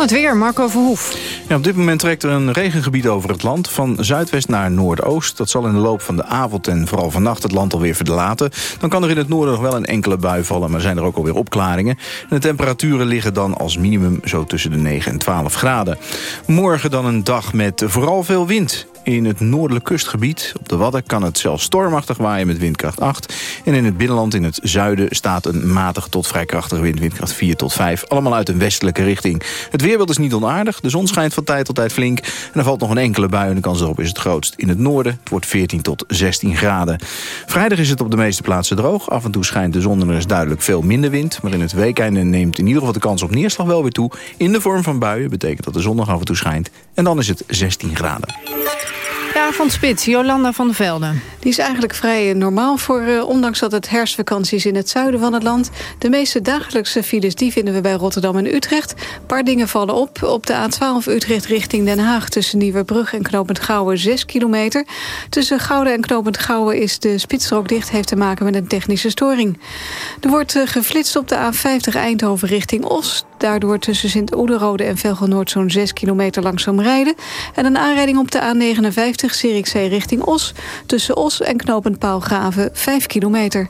Het weer, Marco Verhoef. Ja, op dit moment trekt er een regengebied over het land. Van zuidwest naar noordoost. Dat zal in de loop van de avond en vooral vannacht het land alweer verlaten. Dan kan er in het noorden nog wel een enkele bui vallen. Maar zijn er ook alweer opklaringen. En de temperaturen liggen dan als minimum zo tussen de 9 en 12 graden. Morgen dan een dag met vooral veel wind. In het noordelijk kustgebied, op de Wadden, kan het zelfs stormachtig waaien met windkracht 8. En in het binnenland in het zuiden staat een matige tot vrij krachtige wind, windkracht 4 tot 5. Allemaal uit een westelijke richting. Het weerbeeld is niet onaardig, de zon schijnt van tijd tot tijd flink. En er valt nog een enkele bui en de kans erop is het grootst. In het noorden, het wordt 14 tot 16 graden. Vrijdag is het op de meeste plaatsen droog. Af en toe schijnt de zon en er is duidelijk veel minder wind. Maar in het weekende neemt in ieder geval de kans op neerslag wel weer toe. In de vorm van buien betekent dat de zon nog af en toe schijnt. En dan is het 16 graden. Avondspits, Jolanda van der Velde. Die is eigenlijk vrij normaal voor, eh, ondanks dat het herfstvakantie is in het zuiden van het land. De meeste dagelijkse files die vinden we bij Rotterdam en Utrecht. Een paar dingen vallen op. Op de A12 Utrecht richting Den Haag tussen Nieuwerbrug en Knopend Gouwen 6 kilometer. Tussen Gouden en Knopend Gouwen is de spitsstrook dicht, heeft te maken met een technische storing. Er wordt eh, geflitst op de A50 Eindhoven richting Os. Daardoor tussen Sint-Oederode en Velgen-Noord zo'n 6 kilometer langzaam rijden. En een aanrijding op de A59 Zierikzee richting Os. Tussen Os en Knopend Paalgraven 5 kilometer.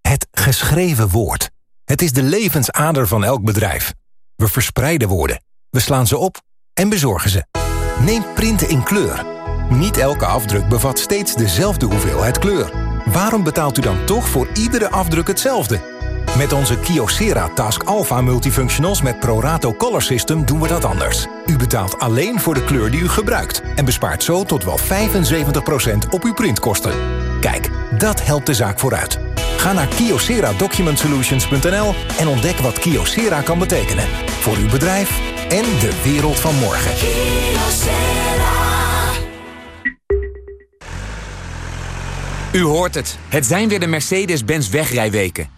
Het geschreven woord. Het is de levensader van elk bedrijf. We verspreiden woorden, we slaan ze op en bezorgen ze. Neem printen in kleur. Niet elke afdruk bevat steeds dezelfde hoeveelheid kleur. Waarom betaalt u dan toch voor iedere afdruk hetzelfde? Met onze Kyocera Task Alpha Multifunctionals met Prorato Color System doen we dat anders. U betaalt alleen voor de kleur die u gebruikt... en bespaart zo tot wel 75% op uw printkosten. Kijk, dat helpt de zaak vooruit. Ga naar kyocera-document-solutions.nl en ontdek wat Kyocera kan betekenen. Voor uw bedrijf en de wereld van morgen. U hoort het. Het zijn weer de Mercedes-Benz wegrijweken.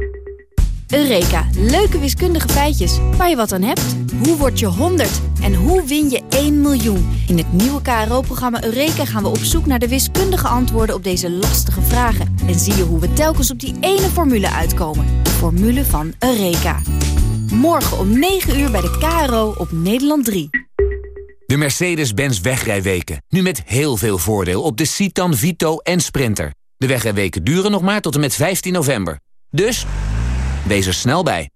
Eureka, leuke wiskundige feitjes waar je wat aan hebt. Hoe word je 100 en hoe win je 1 miljoen? In het nieuwe KRO-programma Eureka gaan we op zoek naar de wiskundige antwoorden op deze lastige vragen. En zie je hoe we telkens op die ene formule uitkomen. De formule van Eureka. Morgen om 9 uur bij de KRO op Nederland 3. De Mercedes-Benz wegrijweken. Nu met heel veel voordeel op de Citan, Vito en Sprinter. De wegrijweken duren nog maar tot en met 15 november. Dus, wees er snel bij.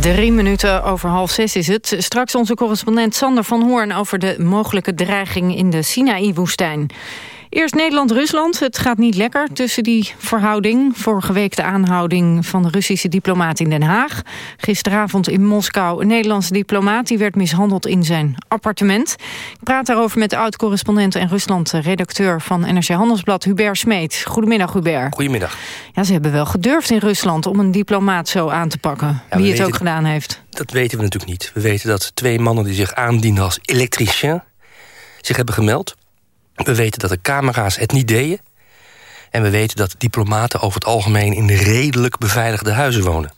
Drie minuten over half zes is het. Straks onze correspondent Sander van Hoorn... over de mogelijke dreiging in de Sinaï-woestijn. Eerst Nederland-Rusland. Het gaat niet lekker tussen die verhouding. Vorige week de aanhouding van de Russische diplomaat in Den Haag. Gisteravond in Moskou een Nederlandse diplomaat... die werd mishandeld in zijn appartement. Ik praat daarover met de oud-correspondent en Rusland-redacteur... van NRC Handelsblad, Hubert Smeet. Goedemiddag, Hubert. Goedemiddag. Ja, ze hebben wel gedurfd in Rusland om een diplomaat zo aan te pakken. Ja, wie het ook gedaan heeft. Dat weten we natuurlijk niet. We weten dat twee mannen die zich aandienen als elektricien... zich hebben gemeld. We weten dat de camera's het niet deden. En we weten dat diplomaten over het algemeen... in redelijk beveiligde huizen wonen.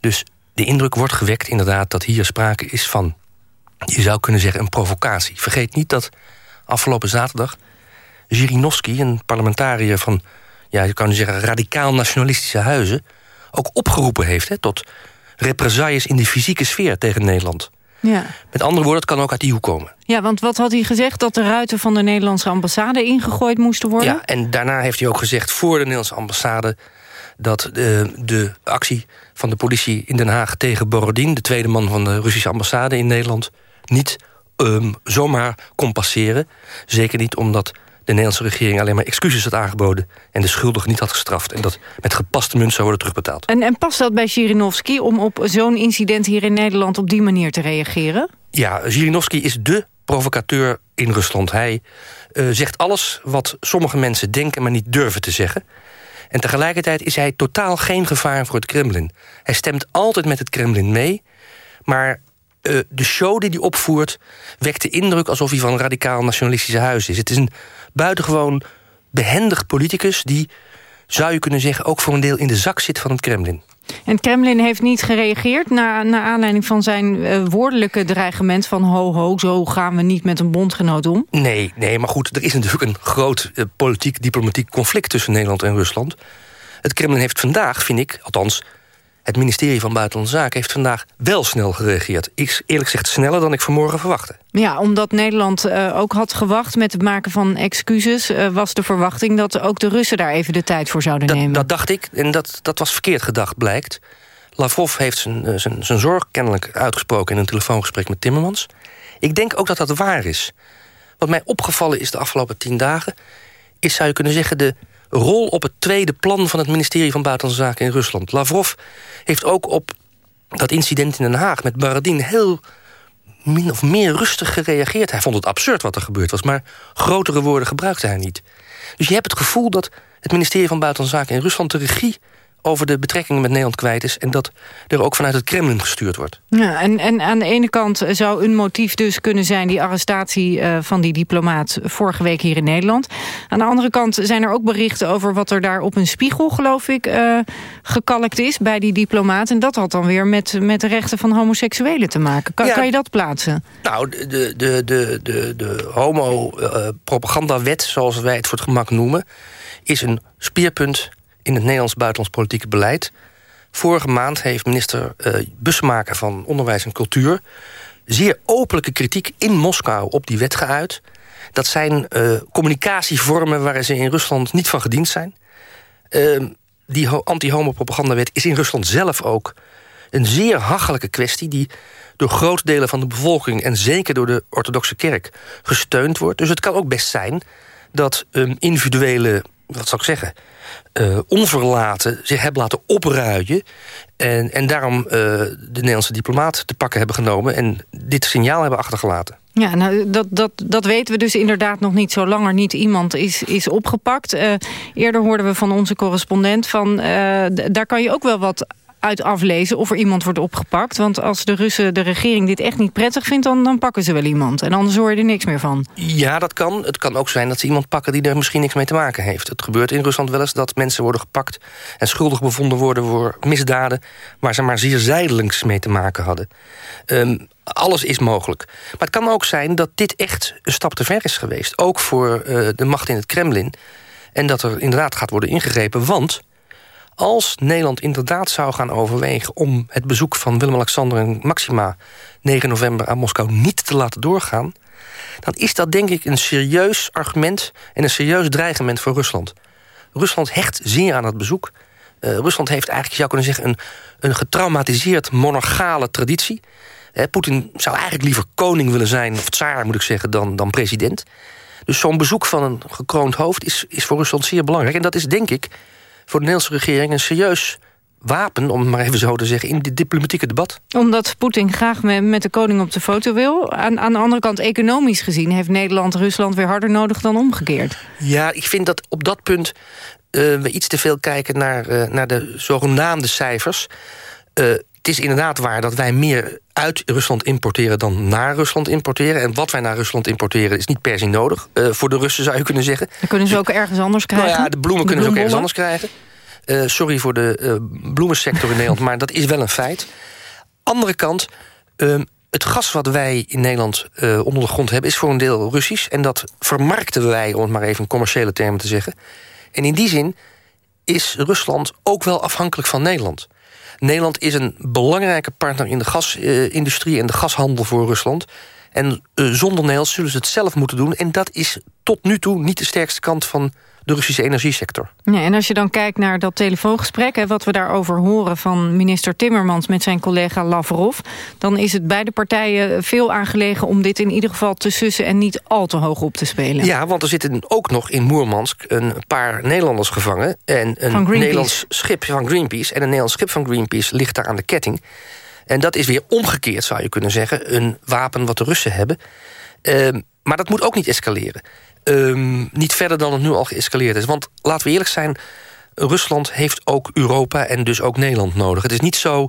Dus de indruk wordt gewekt inderdaad dat hier sprake is van... je zou kunnen zeggen een provocatie. Vergeet niet dat afgelopen zaterdag... Zirinovski, een parlementariër van... ja, je kan nu zeggen radicaal-nationalistische huizen... ook opgeroepen heeft hè, tot represailles in de fysieke sfeer tegen Nederland. Ja. Met andere woorden, het kan ook uit die hoek komen. ja, want wat had hij gezegd? Dat de ruiten van de Nederlandse ambassade ingegooid moesten worden? Ja, en daarna heeft hij ook gezegd voor de Nederlandse ambassade... dat eh, de actie van de politie in Den Haag tegen Borodin... de tweede man van de Russische ambassade in Nederland... niet ehm, zomaar kon passeren. Zeker niet omdat de Nederlandse regering alleen maar excuses had aangeboden... en de schuldigen niet had gestraft. En dat met gepaste munt zou worden terugbetaald. En, en past dat bij Zhirinovsky om op zo'n incident hier in Nederland op die manier te reageren? Ja, Zhirinovsky is dé provocateur in Rusland. Hij eh, zegt alles wat sommige mensen denken, maar niet durven te zeggen. En tegelijkertijd is hij totaal geen gevaar voor het Kremlin. Hij stemt altijd met het Kremlin mee, maar eh, de show die hij opvoert... wekt de indruk alsof hij van radicaal nationalistische huis is. Het is een buitengewoon behendig politicus... die, zou je kunnen zeggen, ook voor een deel in de zak zit van het Kremlin. En het Kremlin heeft niet gereageerd... naar, naar aanleiding van zijn eh, woordelijke dreigement van... ho, ho, zo gaan we niet met een bondgenoot om. Nee, nee, maar goed, er is natuurlijk een groot eh, politiek, diplomatiek conflict tussen Nederland en Rusland. Het Kremlin heeft vandaag, vind ik, althans, het ministerie van Buitenlandse Zaken heeft vandaag wel snel gereageerd. Ik eerlijk gezegd sneller dan ik vanmorgen verwachtte. Ja, omdat Nederland eh, ook had gewacht met het maken van excuses... eh, was de verwachting dat ook de Russen daar even de tijd voor zouden Dat, nemen. dat dacht ik en dat, dat was verkeerd gedacht, blijkt. Lavrov heeft zijn, eh, zijn, zijn zorg kennelijk uitgesproken in een telefoongesprek met Timmermans. Ik denk ook dat dat waar is. Wat mij opgevallen is de afgelopen tien dagen... is, zou je kunnen zeggen, de rol op het tweede plan... van het ministerie van Buitenlandse Zaken in Rusland. Lavrov heeft ook op dat incident in Den Haag met Baradin... heel min of meer rustig gereageerd. Hij vond het absurd wat er gebeurd was... maar grotere woorden gebruikte hij niet. Dus je hebt het gevoel dat het ministerie van Buitenlandse Zaken in Rusland... de regie over de betrekkingen met Nederland kwijt is... en dat er ook vanuit het Kremlin gestuurd wordt. Ja, en, en aan de ene kant zou een motief dus kunnen zijn... die arrestatie eh, van die diplomaat vorige week hier in Nederland. Aan de andere kant zijn er ook berichten over... wat er daar op een spiegel, geloof ik, eh, gekalkt is bij die diplomaat. En dat had dan weer met, met de rechten van homoseksuelen te maken. Kan, Ja. kan je dat plaatsen? Nou, de, de, de, de, de, homo-propagandawet, zoals wij het voor het gemak noemen... is een speerpunt in het Nederlands buitenlands politieke beleid. Vorige maand heeft minister eh Bussemaker van Onderwijs en Cultuur... zeer openlijke kritiek in Moskou op die wet geuit. Dat zijn eh, communicatievormen waar ze in Rusland niet van gediend zijn. Ehm, die ho- anti-homo-propagandawet is in Rusland zelf ook een zeer hachelijke kwestie... die door grote delen van de bevolking... en zeker door de orthodoxe kerk gesteund wordt. Dus het kan ook best zijn dat een individuele, wat zou ik zeggen... eh, onverlaten zich hebben laten opruien... en, en daarom eh, de Nederlandse diplomaat te pakken hebben genomen... en dit signaal hebben achtergelaten. Ja, nou, dat, dat, dat weten we dus inderdaad nog niet. Zolang er niet iemand is, is opgepakt. Eh, eerder hoorden we van onze correspondent... van daar kan je ook wel wat uit aflezen of er iemand wordt opgepakt. Want als de Russen, de regering, dit echt niet prettig vindt... dan, dan pakken ze wel iemand. En anders hoor je er niks meer van. Ja, dat kan. Het kan ook zijn dat ze iemand pakken die er misschien niks mee te maken heeft. Het gebeurt in Rusland wel eens dat mensen worden gepakt... en schuldig bevonden worden voor misdaden... waar ze maar zeer zijdelings mee te maken hadden. Ehm, alles is mogelijk. Maar het kan ook zijn dat dit echt een stap te ver is geweest. Ook voor eh, de macht in het Kremlin. En dat er inderdaad gaat worden ingegrepen. Want als Nederland inderdaad zou gaan overwegen... om het bezoek van Willem-Alexander en Maxima 9 november aan Moskou niet te laten doorgaan... dan is dat denk ik een serieus argument en een serieus dreigement voor Rusland. Rusland hecht zeer aan het bezoek. Eh, Rusland heeft eigenlijk, je zou kunnen zeggen... een, een getraumatiseerd monarchale traditie. Eh, Poetin zou eigenlijk liever koning willen zijn... of tsaar moet ik zeggen, dan, dan president. Dus zo'n bezoek van een gekroond hoofd is, is voor Rusland zeer belangrijk. En dat is denk ik voor de Nederlandse regering een serieus wapen... om het maar even zo te zeggen, in dit diplomatieke debat. Omdat Poetin graag me- met de koning op de foto wil. Aan, aan de andere kant, economisch gezien... heeft Nederland Rusland weer harder nodig dan omgekeerd. Ja, ik vind dat op dat punt eh, we iets te veel kijken naar, eh, naar de zogenaamde cijfers. Eh, het is inderdaad waar dat wij meer uit Rusland importeren dan naar Rusland importeren. En wat wij naar Rusland importeren is niet per se nodig. Eh, voor de Russen zou je kunnen zeggen. Dan kunnen ze ook ergens anders krijgen. Nou ja, de bloemen kunnen ze ook ergens anders krijgen. Eh, sorry voor de eh, bloemensector in Nederland, maar dat is wel een feit. Andere kant, ehm, het gas wat wij in Nederland onder de grond hebben... is voor een deel Russisch. En dat vermarkten wij, om het maar even in commerciële termen te zeggen. En in die zin is Rusland ook wel afhankelijk van Nederland. Nederland is een belangrijke partner in de gasindustrie en de gashandel voor Rusland. En eh, zonder Nederland zullen ze het zelf moeten doen. En dat is tot nu toe niet de sterkste kant van de Russische energiesector. Ja, en als je dan kijkt naar dat telefoongesprek... Hè, wat we daarover horen van minister Timmermans met zijn collega Lavrov... dan is het beide partijen veel aangelegen om dit in ieder geval te sussen... en niet al te hoog op te spelen. Ja, want er zitten ook nog in Moermansk een paar Nederlanders gevangen. En een Nederlands schip van Greenpeace. En een Nederlands schip van Greenpeace ligt daar aan de ketting. En dat is weer omgekeerd, zou je kunnen zeggen. Een wapen wat de Russen hebben. Ehm, maar dat moet ook niet escaleren. Ehm, niet verder dan het nu al geëscaleerd is. Want laten we eerlijk zijn... Rusland heeft ook Europa en dus ook Nederland nodig. Het is niet zo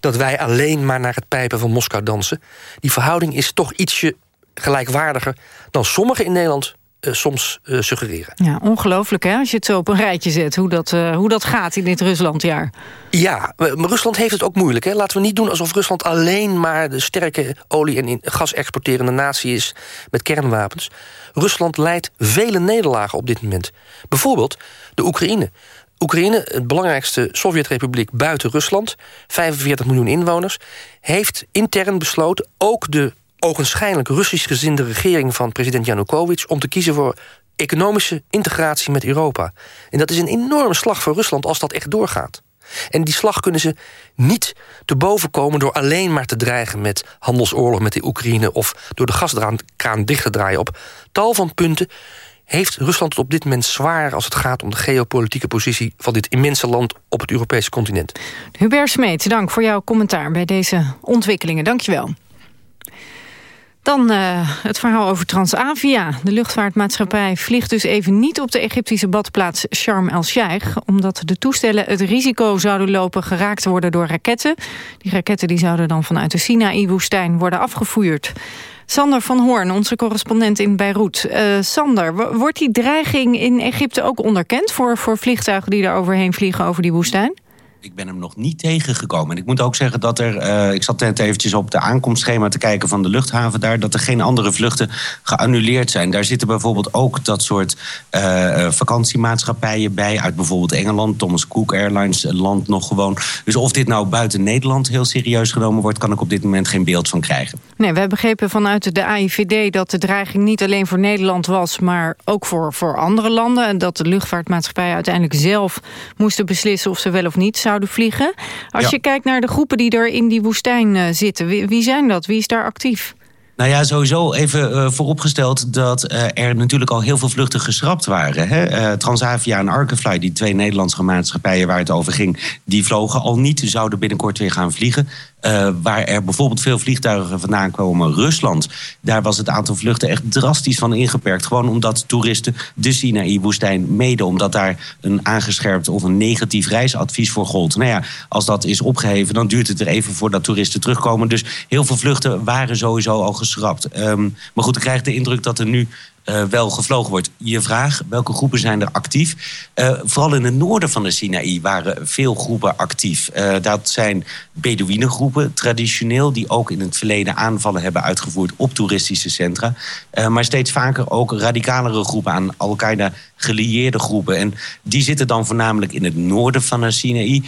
dat wij alleen maar naar het pijpen van Moskou dansen. Die verhouding is toch ietsje gelijkwaardiger... dan sommigen in Nederland eh, soms eh, suggereren. Ja, ongelooflijk hè, als je het zo op een rijtje zet... hoe dat, eh, hoe dat gaat in dit Ruslandjaar. Ja, maar Rusland heeft het ook moeilijk. Hè? Laten we niet doen alsof Rusland alleen maar... de sterke olie- en gas-exporterende natie is met kernwapens. Rusland leidt vele nederlagen op dit moment. Bijvoorbeeld de Oekraïne. Oekraïne, het belangrijkste Sovjetrepubliek buiten Rusland... 45 miljoen inwoners, heeft intern besloten... ook de ogenschijnlijk Russisch gezinde regering van president Yanukovych... om te kiezen voor economische integratie met Europa. En dat is een enorme slag voor Rusland als dat echt doorgaat. En die slag kunnen ze niet te boven komen... door alleen maar te dreigen met handelsoorlog met de Oekraïne... of door de gaskraan dicht te draaien. Op tal van punten heeft Rusland het op dit moment zwaar... als het gaat om de geopolitieke positie van dit immense land... op het Europese continent. Hubert Smeet, dank voor jouw commentaar bij deze ontwikkelingen. Dank je wel. Dan uh, het verhaal over Transavia. De luchtvaartmaatschappij vliegt dus even niet op de Egyptische badplaats Sharm el-Sheikh... omdat de toestellen het risico zouden lopen geraakt te worden door raketten. Die raketten die zouden dan vanuit de Sinaï-woestijn worden afgevuurd. Sander van Hoorn, onze correspondent in Beirut. Uh, Sander, wordt die dreiging in Egypte ook onderkend... voor, voor vliegtuigen die er overheen vliegen over die woestijn? Ik ben hem nog niet tegengekomen. En ik moet ook zeggen dat er... Uh, ik zat net eventjes op de aankomstschema te kijken van de luchthaven daar... dat er geen andere vluchten geannuleerd zijn. Daar zitten bijvoorbeeld ook dat soort uh, vakantiemaatschappijen bij... uit bijvoorbeeld Engeland, Thomas Cook Airlines landt nog gewoon. Dus of dit nou buiten Nederland heel serieus genomen wordt... kan ik op dit moment geen beeld van krijgen. Nee, we begrepen vanuit de AIVD dat de dreiging niet alleen voor Nederland was... maar ook voor, voor andere landen. En dat de luchtvaartmaatschappijen uiteindelijk zelf moesten beslissen... of ze wel of niet zouden vliegen. Als Ja. je kijkt naar de groepen die er in die woestijn uh, zitten, wie, wie, zijn dat? Wie is daar actief? Nou ja, sowieso even uh, vooropgesteld dat uh, er natuurlijk al heel veel vluchten geschrapt waren. Hè? Transavia en Arkefly, die twee Nederlandse maatschappijen waar het over ging, die vlogen al niet, zouden binnenkort weer gaan vliegen. Uh, waar er bijvoorbeeld veel vliegtuigen vandaan komen, Rusland. Daar was het aantal vluchten echt drastisch van ingeperkt. Gewoon omdat toeristen de Sinaï-woestijn mede... omdat daar een aangescherpt of een negatief reisadvies voor gold. Nou ja, als dat is opgeheven, dan duurt het er even voordat toeristen terugkomen. Dus heel veel vluchten waren sowieso al geschrapt. Um, maar goed, ik krijg de indruk dat er nu uh, wel gevlogen wordt. Je vraag, welke groepen zijn er actief? Uh, vooral in het noorden van de Sinaï waren veel groepen actief. Uh, dat zijn Bedouinengroepen, traditioneel... die ook in het verleden aanvallen hebben uitgevoerd op toeristische centra. maar steeds vaker ook radicalere groepen aan Al-Qaeda gelieerde groepen. En die zitten dan voornamelijk in het noorden van de Sinaï.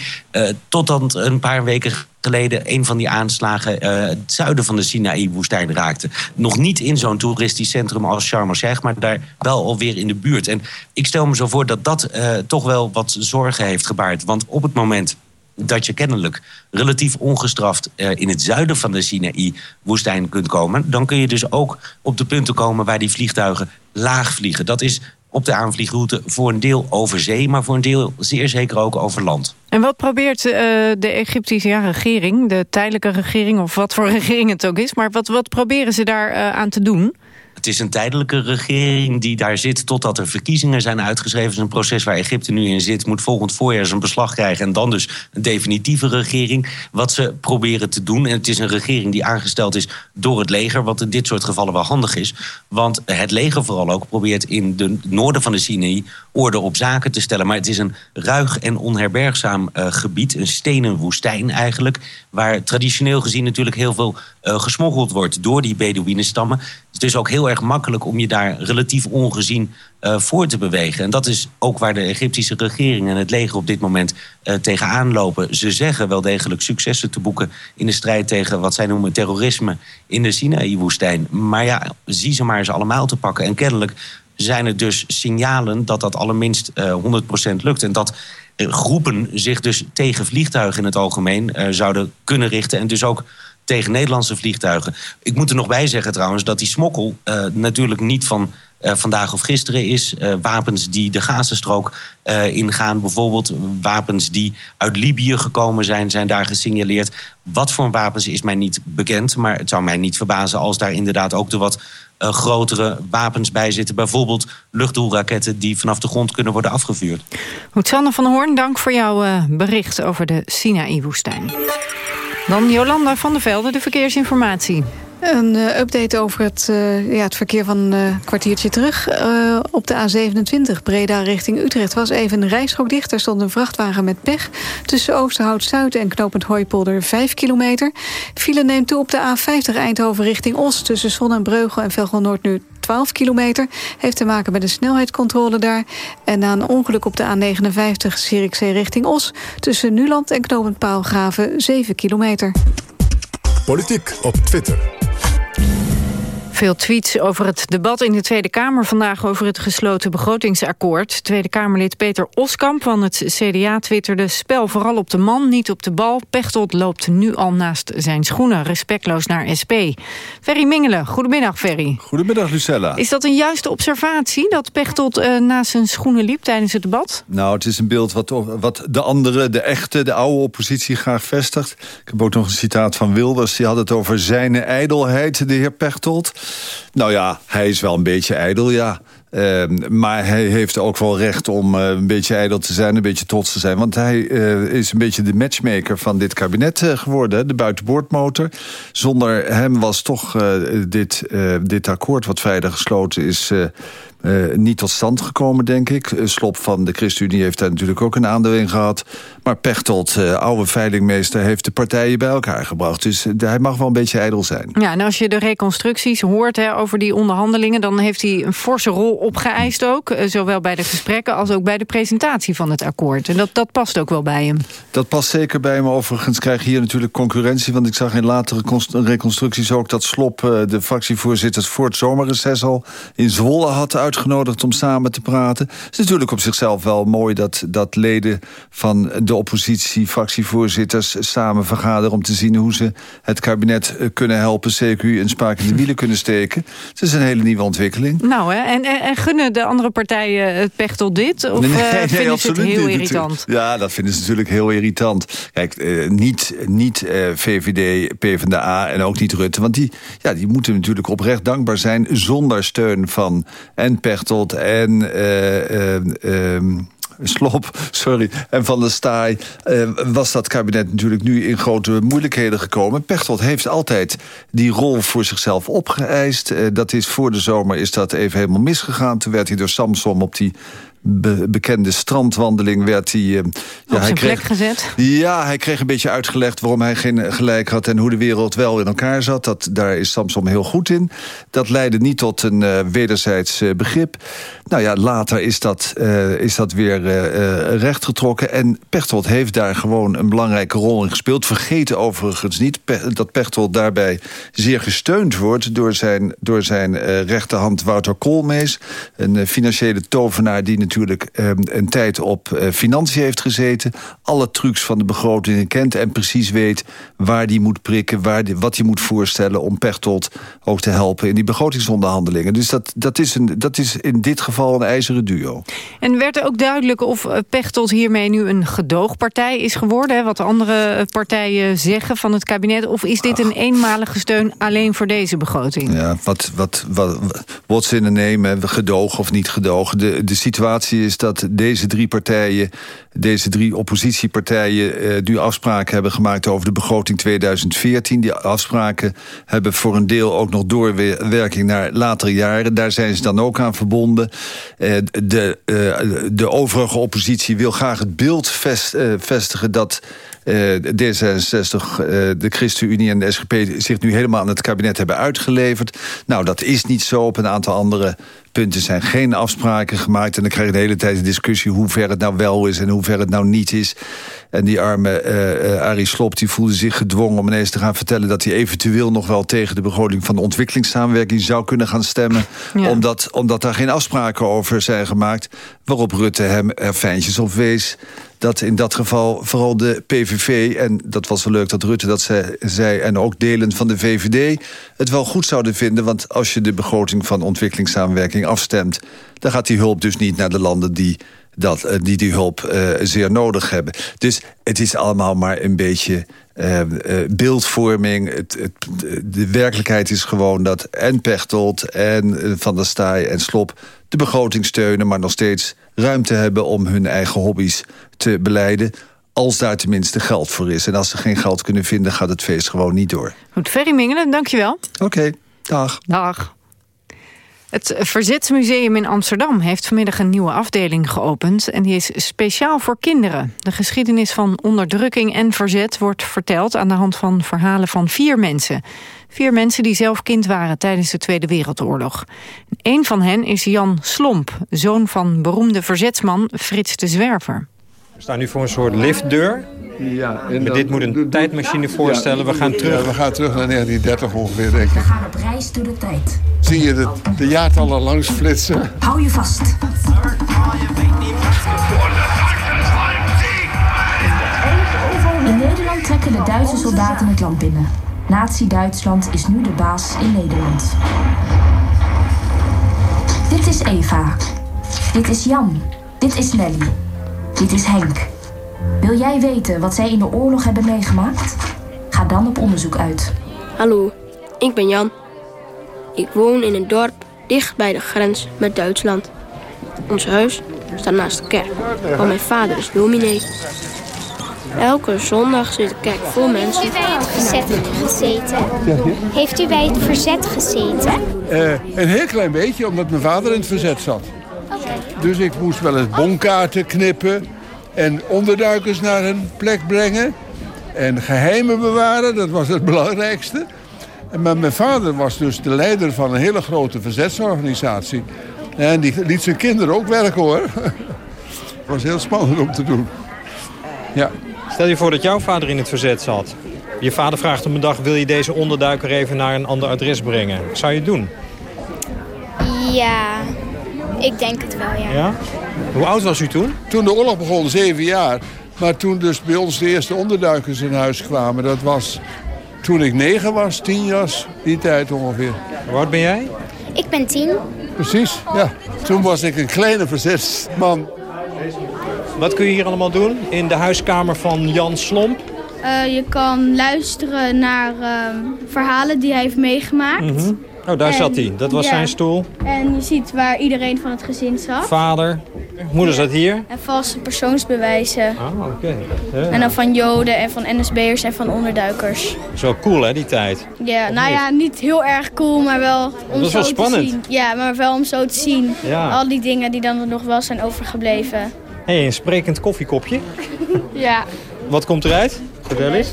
totdat een paar weken geleden een van die aanslagen uh, het zuiden van de Sinaï-woestijn raakte. Nog niet in zo'n toeristisch centrum als Sharm el-Sheikh, maar daar wel alweer in de buurt. En ik stel me zo voor dat dat uh, toch wel wat zorgen heeft gebaard. Want op het moment dat je kennelijk relatief ongestraft uh, in het zuiden van de Sinaï-woestijn kunt komen... dan kun je dus ook op de punten komen waar die vliegtuigen laag vliegen. Dat is op de aanvliegroute voor een deel over zee... maar voor een deel zeer zeker ook over land. En wat probeert uh, de Egyptische ja, regering, de tijdelijke regering... of wat voor regering het ook is, maar wat, wat proberen ze daar uh, aan te doen? Het is een tijdelijke regering die daar zit totdat er verkiezingen zijn uitgeschreven. Het is een proces waar Egypte nu in zit. Moet volgend voorjaar zijn beslag krijgen en dan dus een definitieve regering. Wat ze proberen te doen. En het is een regering die aangesteld is door het leger. Wat in dit soort gevallen wel handig is. Want het leger vooral ook probeert in het noorden van de Sinaï orde op zaken te stellen. Maar het is een ruig en onherbergzaam eh, gebied. Een stenen woestijn eigenlijk. Waar traditioneel gezien natuurlijk heel veel eh, gesmoggeld wordt door die Bedouinenstammen. Het is dus ook heel erg makkelijk om je daar relatief ongezien eh, voor te bewegen. En dat is ook waar de Egyptische regering en het leger op dit moment uh, tegenaan lopen. Ze zeggen wel degelijk successen te boeken in de strijd tegen wat zij noemen terrorisme in de Sinaï-woestijn. Maar ja, zie ze maar eens allemaal te pakken. En kennelijk zijn er dus signalen dat dat allerminst uh, 100% lukt. En dat groepen zich dus tegen vliegtuigen in het algemeen zouden kunnen richten. En dus ook tegen Nederlandse vliegtuigen. Ik moet er nog bij zeggen trouwens dat die smokkel natuurlijk niet van uh, vandaag of gisteren is. Uh, wapens die de Gazastrook ingaan, bijvoorbeeld wapens die uit Libië gekomen zijn, zijn daar gesignaleerd. Wat voor wapens is mij niet bekend, maar het zou mij niet verbazen als daar inderdaad ook de wat grotere wapens bij zitten. Bijvoorbeeld luchtdoelraketten die vanaf de grond kunnen worden afgevuurd. Hoetsanne van Hoorn, dank voor jouw bericht over de Sinaï-woestijn. Dan Jolanda van der Velde, de verkeersinformatie. Een uh, update over het, uh, ja, het verkeer van een uh, kwartiertje terug. op de A27 Breda richting Utrecht was even een rijstrook dicht. Er stond een vrachtwagen met pech. Tussen Oosterhout-Zuid en Knopend Hooipolder 5 kilometer. File neemt toe op de A50 Eindhoven richting Os. Tussen Zon en Breugel en Velgel-Noord nu 12 kilometer. Heeft te maken met de snelheidscontrole daar. En na een ongeluk op de A59 Zierikzee richting Os. Tussen Nuland en Knopend Paalgraven 7 kilometer. Politiek op Twitter. Veel tweets over het debat in de Tweede Kamer vandaag over het gesloten begrotingsakkoord. Tweede Kamerlid Peter Oskamp van het CDA twitterde... spel vooral op de man, niet op de bal. Pechtold loopt nu al naast zijn schoenen, respectloos naar SP. Ferry Mingelen, goedemiddag Ferry. Goedemiddag Lucella. Is dat een juiste observatie dat Pechtold uh, naast zijn schoenen liep tijdens het debat? Nou, het is een beeld wat, wat de andere, de echte, de oude oppositie graag vestigt. Ik heb ook nog een citaat van Wilders, die had het over zijn ijdelheid, de heer Pechtold. Nou ja, hij is wel een beetje ijdel, ja. Uh, maar hij heeft ook wel recht om uh, een beetje ijdel te zijn, een beetje trots te zijn. Want hij uh, is een beetje de matchmaker van dit kabinet uh, geworden, de buitenboordmotor. Zonder hem was toch dit, dit akkoord wat vrijdag gesloten is... Uh, niet tot stand gekomen, denk ik. Slop van de ChristenUnie heeft daar natuurlijk ook een aandeel in gehad. Maar Pechtold, uh, oude veilingmeester, heeft de partijen bij elkaar gebracht. Dus uh, hij mag wel een beetje ijdel zijn. Ja, en als je de reconstructies hoort hè, over die onderhandelingen... dan heeft hij een forse rol opgeëist ook. zowel bij de gesprekken als ook bij de presentatie van het akkoord. En dat, dat past ook wel bij hem. Dat past zeker bij hem. Overigens krijg je hier natuurlijk concurrentie. Want ik zag in latere reconstructies ook dat Slop... de fractievoorzitter voor het zomerreces al in Zwolle had uitgevoerd uitgenodigd om samen te praten. Het is natuurlijk op zichzelf wel mooi dat, dat leden van de oppositie, fractievoorzitters, samen vergaderen om te zien hoe ze het kabinet kunnen helpen, CQ een spaak in de wielen kunnen steken. Het is een hele nieuwe ontwikkeling. Nou, hè, en, en, en gunnen de andere partijen het Pechtel dit? Of nee, nee, uh, vinden ze het heel irritant? Ja, dat vinden ze natuurlijk heel irritant. Kijk, uh, niet, niet uh, VVD, PvdA en ook niet Rutte, want die, ja, die moeten natuurlijk oprecht dankbaar zijn zonder steun van en Pechtold en uh, uh, um, Slop, sorry, en Van der Staaij... Uh, was dat kabinet natuurlijk nu in grote moeilijkheden gekomen. Pechtold heeft altijd die rol voor zichzelf opgeëist. Uh, dat is voor de zomer is dat even helemaal misgegaan. Toen werd hij door Samsom op die Be bekende strandwandeling werd hij... Uh, ja, hij zijn kreeg, plek gezet? Ja, hij kreeg een beetje uitgelegd waarom hij geen gelijk had... en hoe de wereld wel in elkaar zat. Dat, daar is Samsom heel goed in. Dat leidde niet tot een uh, wederzijds uh, begrip. Nou ja, later is dat, is dat weer rechtgetrokken. En Pechtold heeft daar gewoon een belangrijke rol in gespeeld. Vergeten overigens niet Pe dat Pechtold daarbij zeer gesteund wordt... door zijn, door zijn rechterhand Wouter Koolmees. Een financiële tovenaar die natuurlijk um, een tijd op uh, financiën heeft gezeten. Alle trucs van de begrotingen kent en precies weet waar die moet prikken. Waar die, wat hij moet voorstellen om Pechtold ook te helpen in die begrotingsonderhandelingen. Dus dat, dat, is, een, dat is in dit geval een ijzeren duo. En werd er ook duidelijk of Pechtold hiermee nu een gedoogpartij is geworden? Hè, wat de andere partijen zeggen van het kabinet? Of is dit een eenmalige steun alleen voor deze begroting? Ja, wat, wat, wat, wat zinnen nemen, gedoog of niet gedoog. De, de situatie is dat deze drie partijen... deze drie oppositiepartijen eh, nu afspraken hebben gemaakt... over de begroting 2014. Die afspraken hebben voor een deel ook nog doorwerking naar latere jaren. Daar zijn ze dan ook aan verbonden. Eh, de, eh, de overige oppositie wil graag het beeld vest, vestigen... dat D66, eh, de ChristenUnie en de SGP zich nu helemaal aan het kabinet hebben uitgeleverd. Nou, dat is niet zo. Op een aantal andere punten zijn geen afspraken gemaakt. En dan krijg je de hele tijd een discussie hoe ver het nou wel is en hoe ver het nou niet is. En die arme uh, uh, Arie Slob die voelde zich gedwongen om ineens te gaan vertellen... dat hij eventueel nog wel tegen de begroting van de ontwikkelingssamenwerking zou kunnen gaan stemmen. Ja. Omdat, omdat daar geen afspraken over zijn gemaakt. Waarop Rutte hem er fijntjes op wees dat in dat geval vooral de PVV... en dat was wel leuk dat Rutte dat ze- zei... en ook delen van de VVD het wel goed zouden vinden. Want als je de begroting van ontwikkelingssamenwerking afstemt... dan gaat die hulp dus niet naar de landen die dat, eh, die, die hulp eh, zeer nodig hebben. Dus het is allemaal maar een beetje eh, eh, beeldvorming. Het, de werkelijkheid is gewoon dat en Pechtold en Van der Staaij en Slop... de begroting steunen, maar nog steeds ruimte hebben... om hun eigen hobby's te beleiden als daar tenminste geld voor is. En als ze geen geld kunnen vinden, gaat het feest gewoon niet door. Goed, Ferry Mingelen, dankjewel. Oké, dag. Dag. Het Verzetsmuseum in Amsterdam heeft vanmiddag een nieuwe afdeling geopend. En die is speciaal voor kinderen. De geschiedenis van onderdrukking en verzet wordt verteld... aan de hand van verhalen van vier mensen. Vier mensen die zelf kind waren tijdens de Tweede Wereldoorlog. Een van hen is Jan Slomp, zoon van beroemde verzetsman Frits de Zwerver. We staan nu voor een soort liftdeur. Ja, Maar dit moet een tijdmachine voorstellen. We gaan terug. Ja, we gaan terug naar 1930 ongeveer, denk ik. gaan op reis door de tijd. Zie je de, de jaartallen langs flitsen? Hou je vast. In Nederland trekken de Duitse soldaten het land binnen. Nazi-Duitsland is nu de baas in Nederland. Dit is Eva. Dit is Jan. Dit is Nelly. Dit is Henk. Wil jij weten wat zij in de oorlog hebben meegemaakt? Ga dan op onderzoek uit. Hallo, ik ben Jan. Ik woon in een dorp dicht bij de grens met Duitsland. Ons huis staat naast de kerk, want mijn vader is dominee. Elke zondag zit kerk vol mensen. Heeft u bij het verzet gezeten? Heeft u bij het verzet gezeten? Eh, een heel klein beetje, omdat mijn vader in het verzet zat. Dus ik moest wel eens bonkaarten knippen en onderduikers naar een plek brengen. En geheimen bewaren, dat was het belangrijkste. En maar mijn vader was dus de leider van een hele grote verzetsorganisatie. En die liet zijn kinderen ook werken hoor. Het was heel spannend om te doen. Ja. Stel je voor dat jouw vader in het verzet zat. Je vader vraagt op een dag, wil je deze onderduiker even naar een ander adres brengen? Zou je het doen? Ja, ik denk het wel, ja. Ja? Hoe oud was u toen? Toen de oorlog begon, zeven jaar. Maar toen dus bij ons de eerste onderduikers in huis kwamen... dat was toen ik negen was, tien was, die tijd ongeveer. Hoe oud ben jij? Ik ben tien. Precies, ja. Toen was ik een kleine verzetsman. Wat kun je hier allemaal doen in de huiskamer van Jan Slomp? Eh, je kan luisteren naar ehm, verhalen die hij heeft meegemaakt. Mhm. Oh, daar En- zat hij. Dat was ja. zijn stoel. En je ziet waar iedereen van het gezin zat. Vader. Moeder zat hier. En valse persoonsbewijzen. Ah, oké. Ja. En dan van Joden en van NSB'ers en van onderduikers. Dat is wel cool, hè, die tijd. Ja, nou ja, niet heel erg cool, maar wel om Dat zo wel spannend. te zien. Ja, maar wel om zo te zien. Ja. Al die dingen die dan nog wel zijn overgebleven. Hé, hey, een sprekend koffiekopje. Ja. Wat komt eruit? Vertel eens.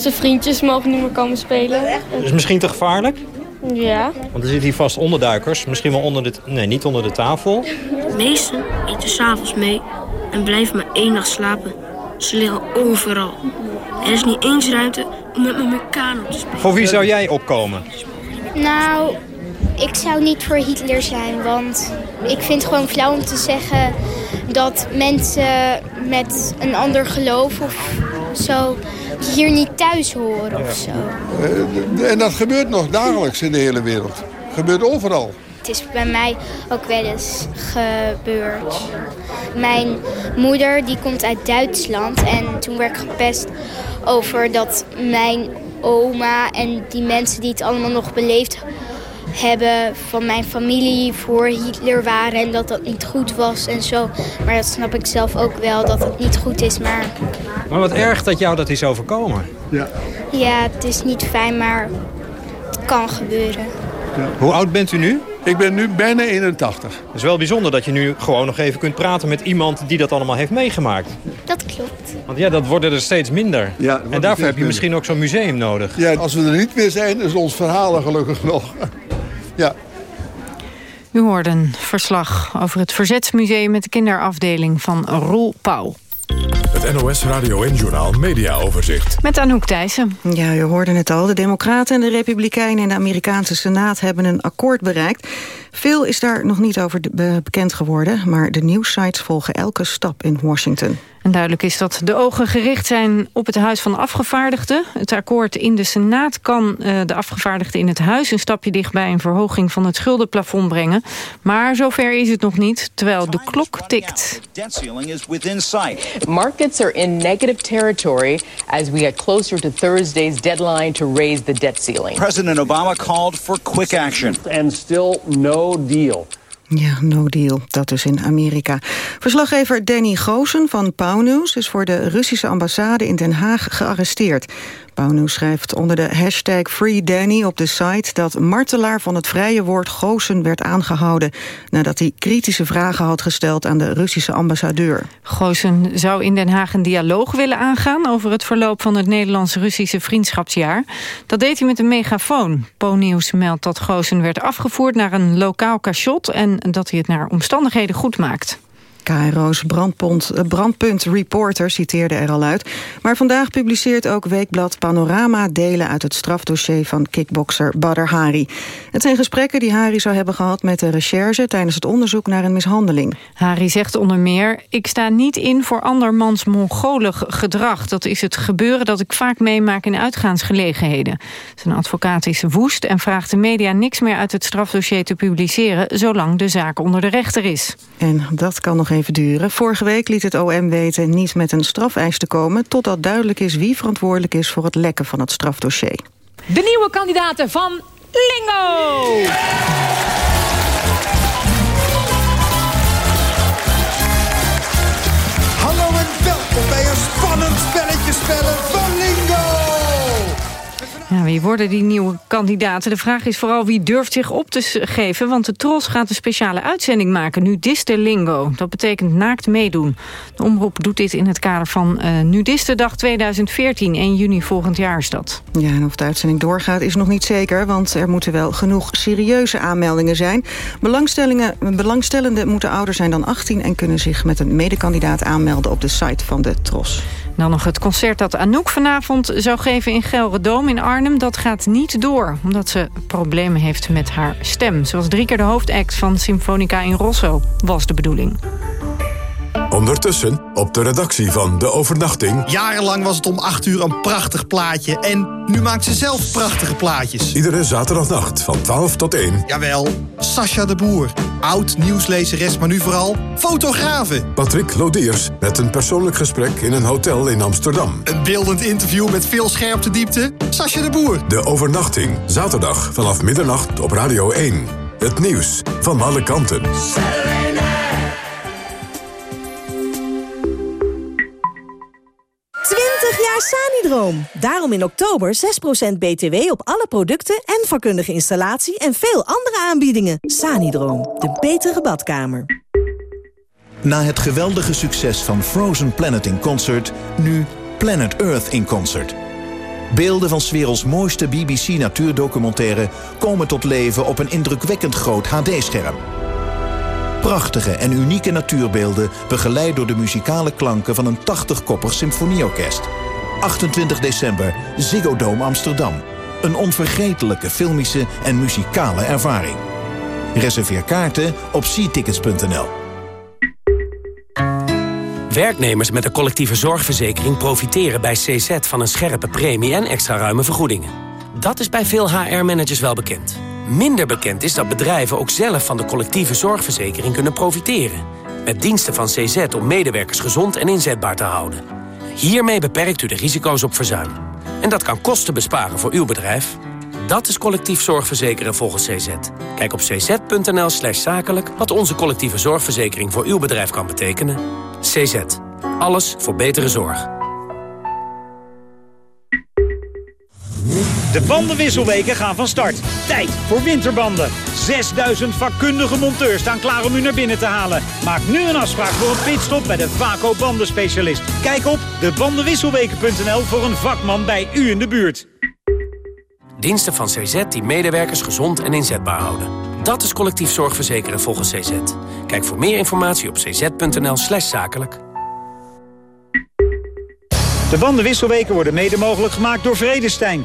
zijn vriendjes mogen niet meer komen spelen. Is misschien te gevaarlijk? Ja. Want er zitten hier vast onderduikers. Misschien wel onder de... Nee, niet onder de tafel. De meesten eten s'avonds mee en blijven maar één nacht slapen. Ze liggen overal. Er is niet eens ruimte om met me Meccano te spelen. Voor wie zou jij opkomen? Nou, ik zou niet voor Hitler zijn, want ik vind het gewoon flauw om te zeggen dat mensen met een ander geloof of zo hier niet thuis horen of zo. Eh, en dat gebeurt nog dagelijks in de hele wereld. Gebeurt overal. Het is bij mij ook wel eens gebeurd. Mijn moeder die komt uit Duitsland en toen werd gepest over dat mijn oma en die mensen die het allemaal nog beleefd hebben van mijn familie voor Hitler waren en dat dat niet goed was en zo. Maar dat snap ik zelf ook wel, dat het niet goed is. Maar Maar wat erg dat jou dat is overkomen. Ja. ja, het is niet fijn, maar het kan gebeuren. Hoe oud bent u nu? Ik ben nu bijna 81. Het is wel bijzonder dat je nu gewoon nog even kunt praten met iemand die dat allemaal heeft meegemaakt. Dat klopt. Want ja, dat worden er steeds minder. Ja, en daarvoor heb je minder. misschien ook zo'n museum nodig. Ja, als we er niet meer zijn, is ons verhaal er gelukkig nog. Ja. U hoorde een verslag over het Verzetsmuseum met de kinderafdeling van Roel Pauw. Het NOS Radio en Journaal Media Overzicht. Met Anouk Thijssen. Ja, u hoorde het al. De Democraten en de Republikeinen in de Amerikaanse Senaat hebben een akkoord bereikt. Veel is daar nog niet over bekend geworden, maar de nieuwsites volgen elke stap in Washington. En duidelijk is dat de ogen gericht zijn op het Huis van Afgevaardigden. Het akkoord in de Senaat kan eh, de afgevaardigden in het huis... een stapje dichtbij een verhoging van het schuldenplafond brengen. Maar zover is het nog niet, terwijl de klok tikt. Markets are in negative territory as we get closer to Thursday's deadline to raise the debt ceiling. President Obama called for quick action. And still no deal. Ja, no deal. Dat dus in Amerika. Verslaggever Danny Goosen van Pauw News is voor de Russische ambassade in Den Haag gearresteerd. Pauw News schrijft onder de hashtag FreeDanny op de site... dat martelaar van het vrije woord Goosen werd aangehouden... nadat hij kritische vragen had gesteld aan de Russische ambassadeur. Goosen zou in Den Haag een dialoog willen aangaan... over het verloop van het Nederlands-Russische vriendschapsjaar. Dat deed hij met een megafoon. Po-nieuws meldt dat Goosen werd afgevoerd naar een lokaal cachot... en dat hij het naar omstandigheden goed maakt. KRO's brandpunt, eh, brandpunt Reporter citeerde er al uit. Maar vandaag publiceert ook Weekblad Panorama delen uit het strafdossier van kickbokser Badr Hari. Het zijn gesprekken die Hari zou hebben gehad met de recherche tijdens het onderzoek naar een mishandeling. Hari zegt onder meer... ik sta niet in voor andermans mongolig gedrag. Dat is het gebeuren dat ik vaak meemaak in uitgaansgelegenheden. Zijn advocaat is woest en vraagt de media niks meer uit het strafdossier te publiceren... zolang de zaak onder de rechter is. En dat kan nog even duren. Vorige week liet het OM weten niet met een strafeis te komen... totdat duidelijk is wie verantwoordelijk is voor het lekken van het strafdossier. De nieuwe kandidaten van Lingo! Worden die nieuwe kandidaten? De vraag is vooral wie durft zich op te geven... want de Tros gaat een speciale uitzending maken, Nudistenlingo. Dat betekent naakt meedoen. De omroep doet dit in het kader van eh Nudistendag 2014. 1 juni volgend jaar is dat. Ja, en of de uitzending doorgaat is nog niet zeker... want er moeten wel genoeg serieuze aanmeldingen zijn. Belangstellingen, belangstellenden moeten ouder zijn dan 18... en kunnen zich met een medekandidaat aanmelden op de site van de Tros. Dan nog het concert dat Anouk vanavond zou geven in Gelredoom in Arnhem. Dat gaat niet door, omdat ze problemen heeft met haar stem. Ze was drie keer de hoofdact van Symfonica in Rosso, was de bedoeling. Ondertussen op de redactie van De Overnachting... Jarenlang was het om 8 uur een prachtig plaatje. En nu maakt ze zelf prachtige plaatjes. Iedere zaterdagnacht van 12 tot 1. Jawel, Sascha de Boer. Oud nieuwslezeres, maar nu vooral fotografe. Patrick Lodiers met een persoonlijk gesprek in een hotel in Amsterdam. Een beeldend interview met veel scherpte-diepte. Sascha de Boer. De Overnachting, zaterdag vanaf middernacht op Radio 1. Het nieuws van alle kanten. 20 jaar Sanidroom. Daarom in oktober 6% BTW op alle producten en vakkundige installatie en veel andere aanbiedingen. Sanidroom, de betere badkamer. Na het geweldige succes van Frozen Planet in Concert... nu Planet Earth in Concert. Beelden van 's werelds mooiste BBC-natuurdocumentaire... komen tot leven op een indrukwekkend groot HD-scherm. Prachtige en unieke natuurbeelden... begeleid door de muzikale klanken van een 80-koppig symfonieorkest. 28 december, Ziggo Dome Amsterdam. Een onvergetelijke filmische en muzikale ervaring. Reserveer kaarten op seatickets.nl. Werknemers met een collectieve zorgverzekering profiteren bij CZ van een scherpe premie en extra ruime vergoedingen. Dat is bij veel HR-managers wel bekend. Minder bekend is dat bedrijven ook zelf van de collectieve zorgverzekering kunnen profiteren. Met diensten van CZ om medewerkers gezond en inzetbaar te houden. Hiermee beperkt u de risico's op verzuim. En dat kan kosten besparen voor uw bedrijf. Dat is collectief zorgverzekeren volgens CZ. Kijk op cz.nl slash zakelijk wat onze collectieve zorgverzekering voor uw bedrijf kan betekenen. CZ. Alles voor betere zorg. De bandenwisselweken gaan van start. Tijd voor winterbanden. 6000 vakkundige monteurs staan klaar om u naar binnen te halen. Maak nu een afspraak voor een pitstop bij de Vaco bandenspecialist. Kijk op debandenwisselweken.nl voor een vakman bij u in de buurt. Diensten van CZ die medewerkers gezond en inzetbaar houden. Dat is collectief zorgverzekeren volgens CZ. Kijk voor meer informatie op cz.nl slash zakelijk. De bandenwisselweken worden mede mogelijk gemaakt door Vredestein.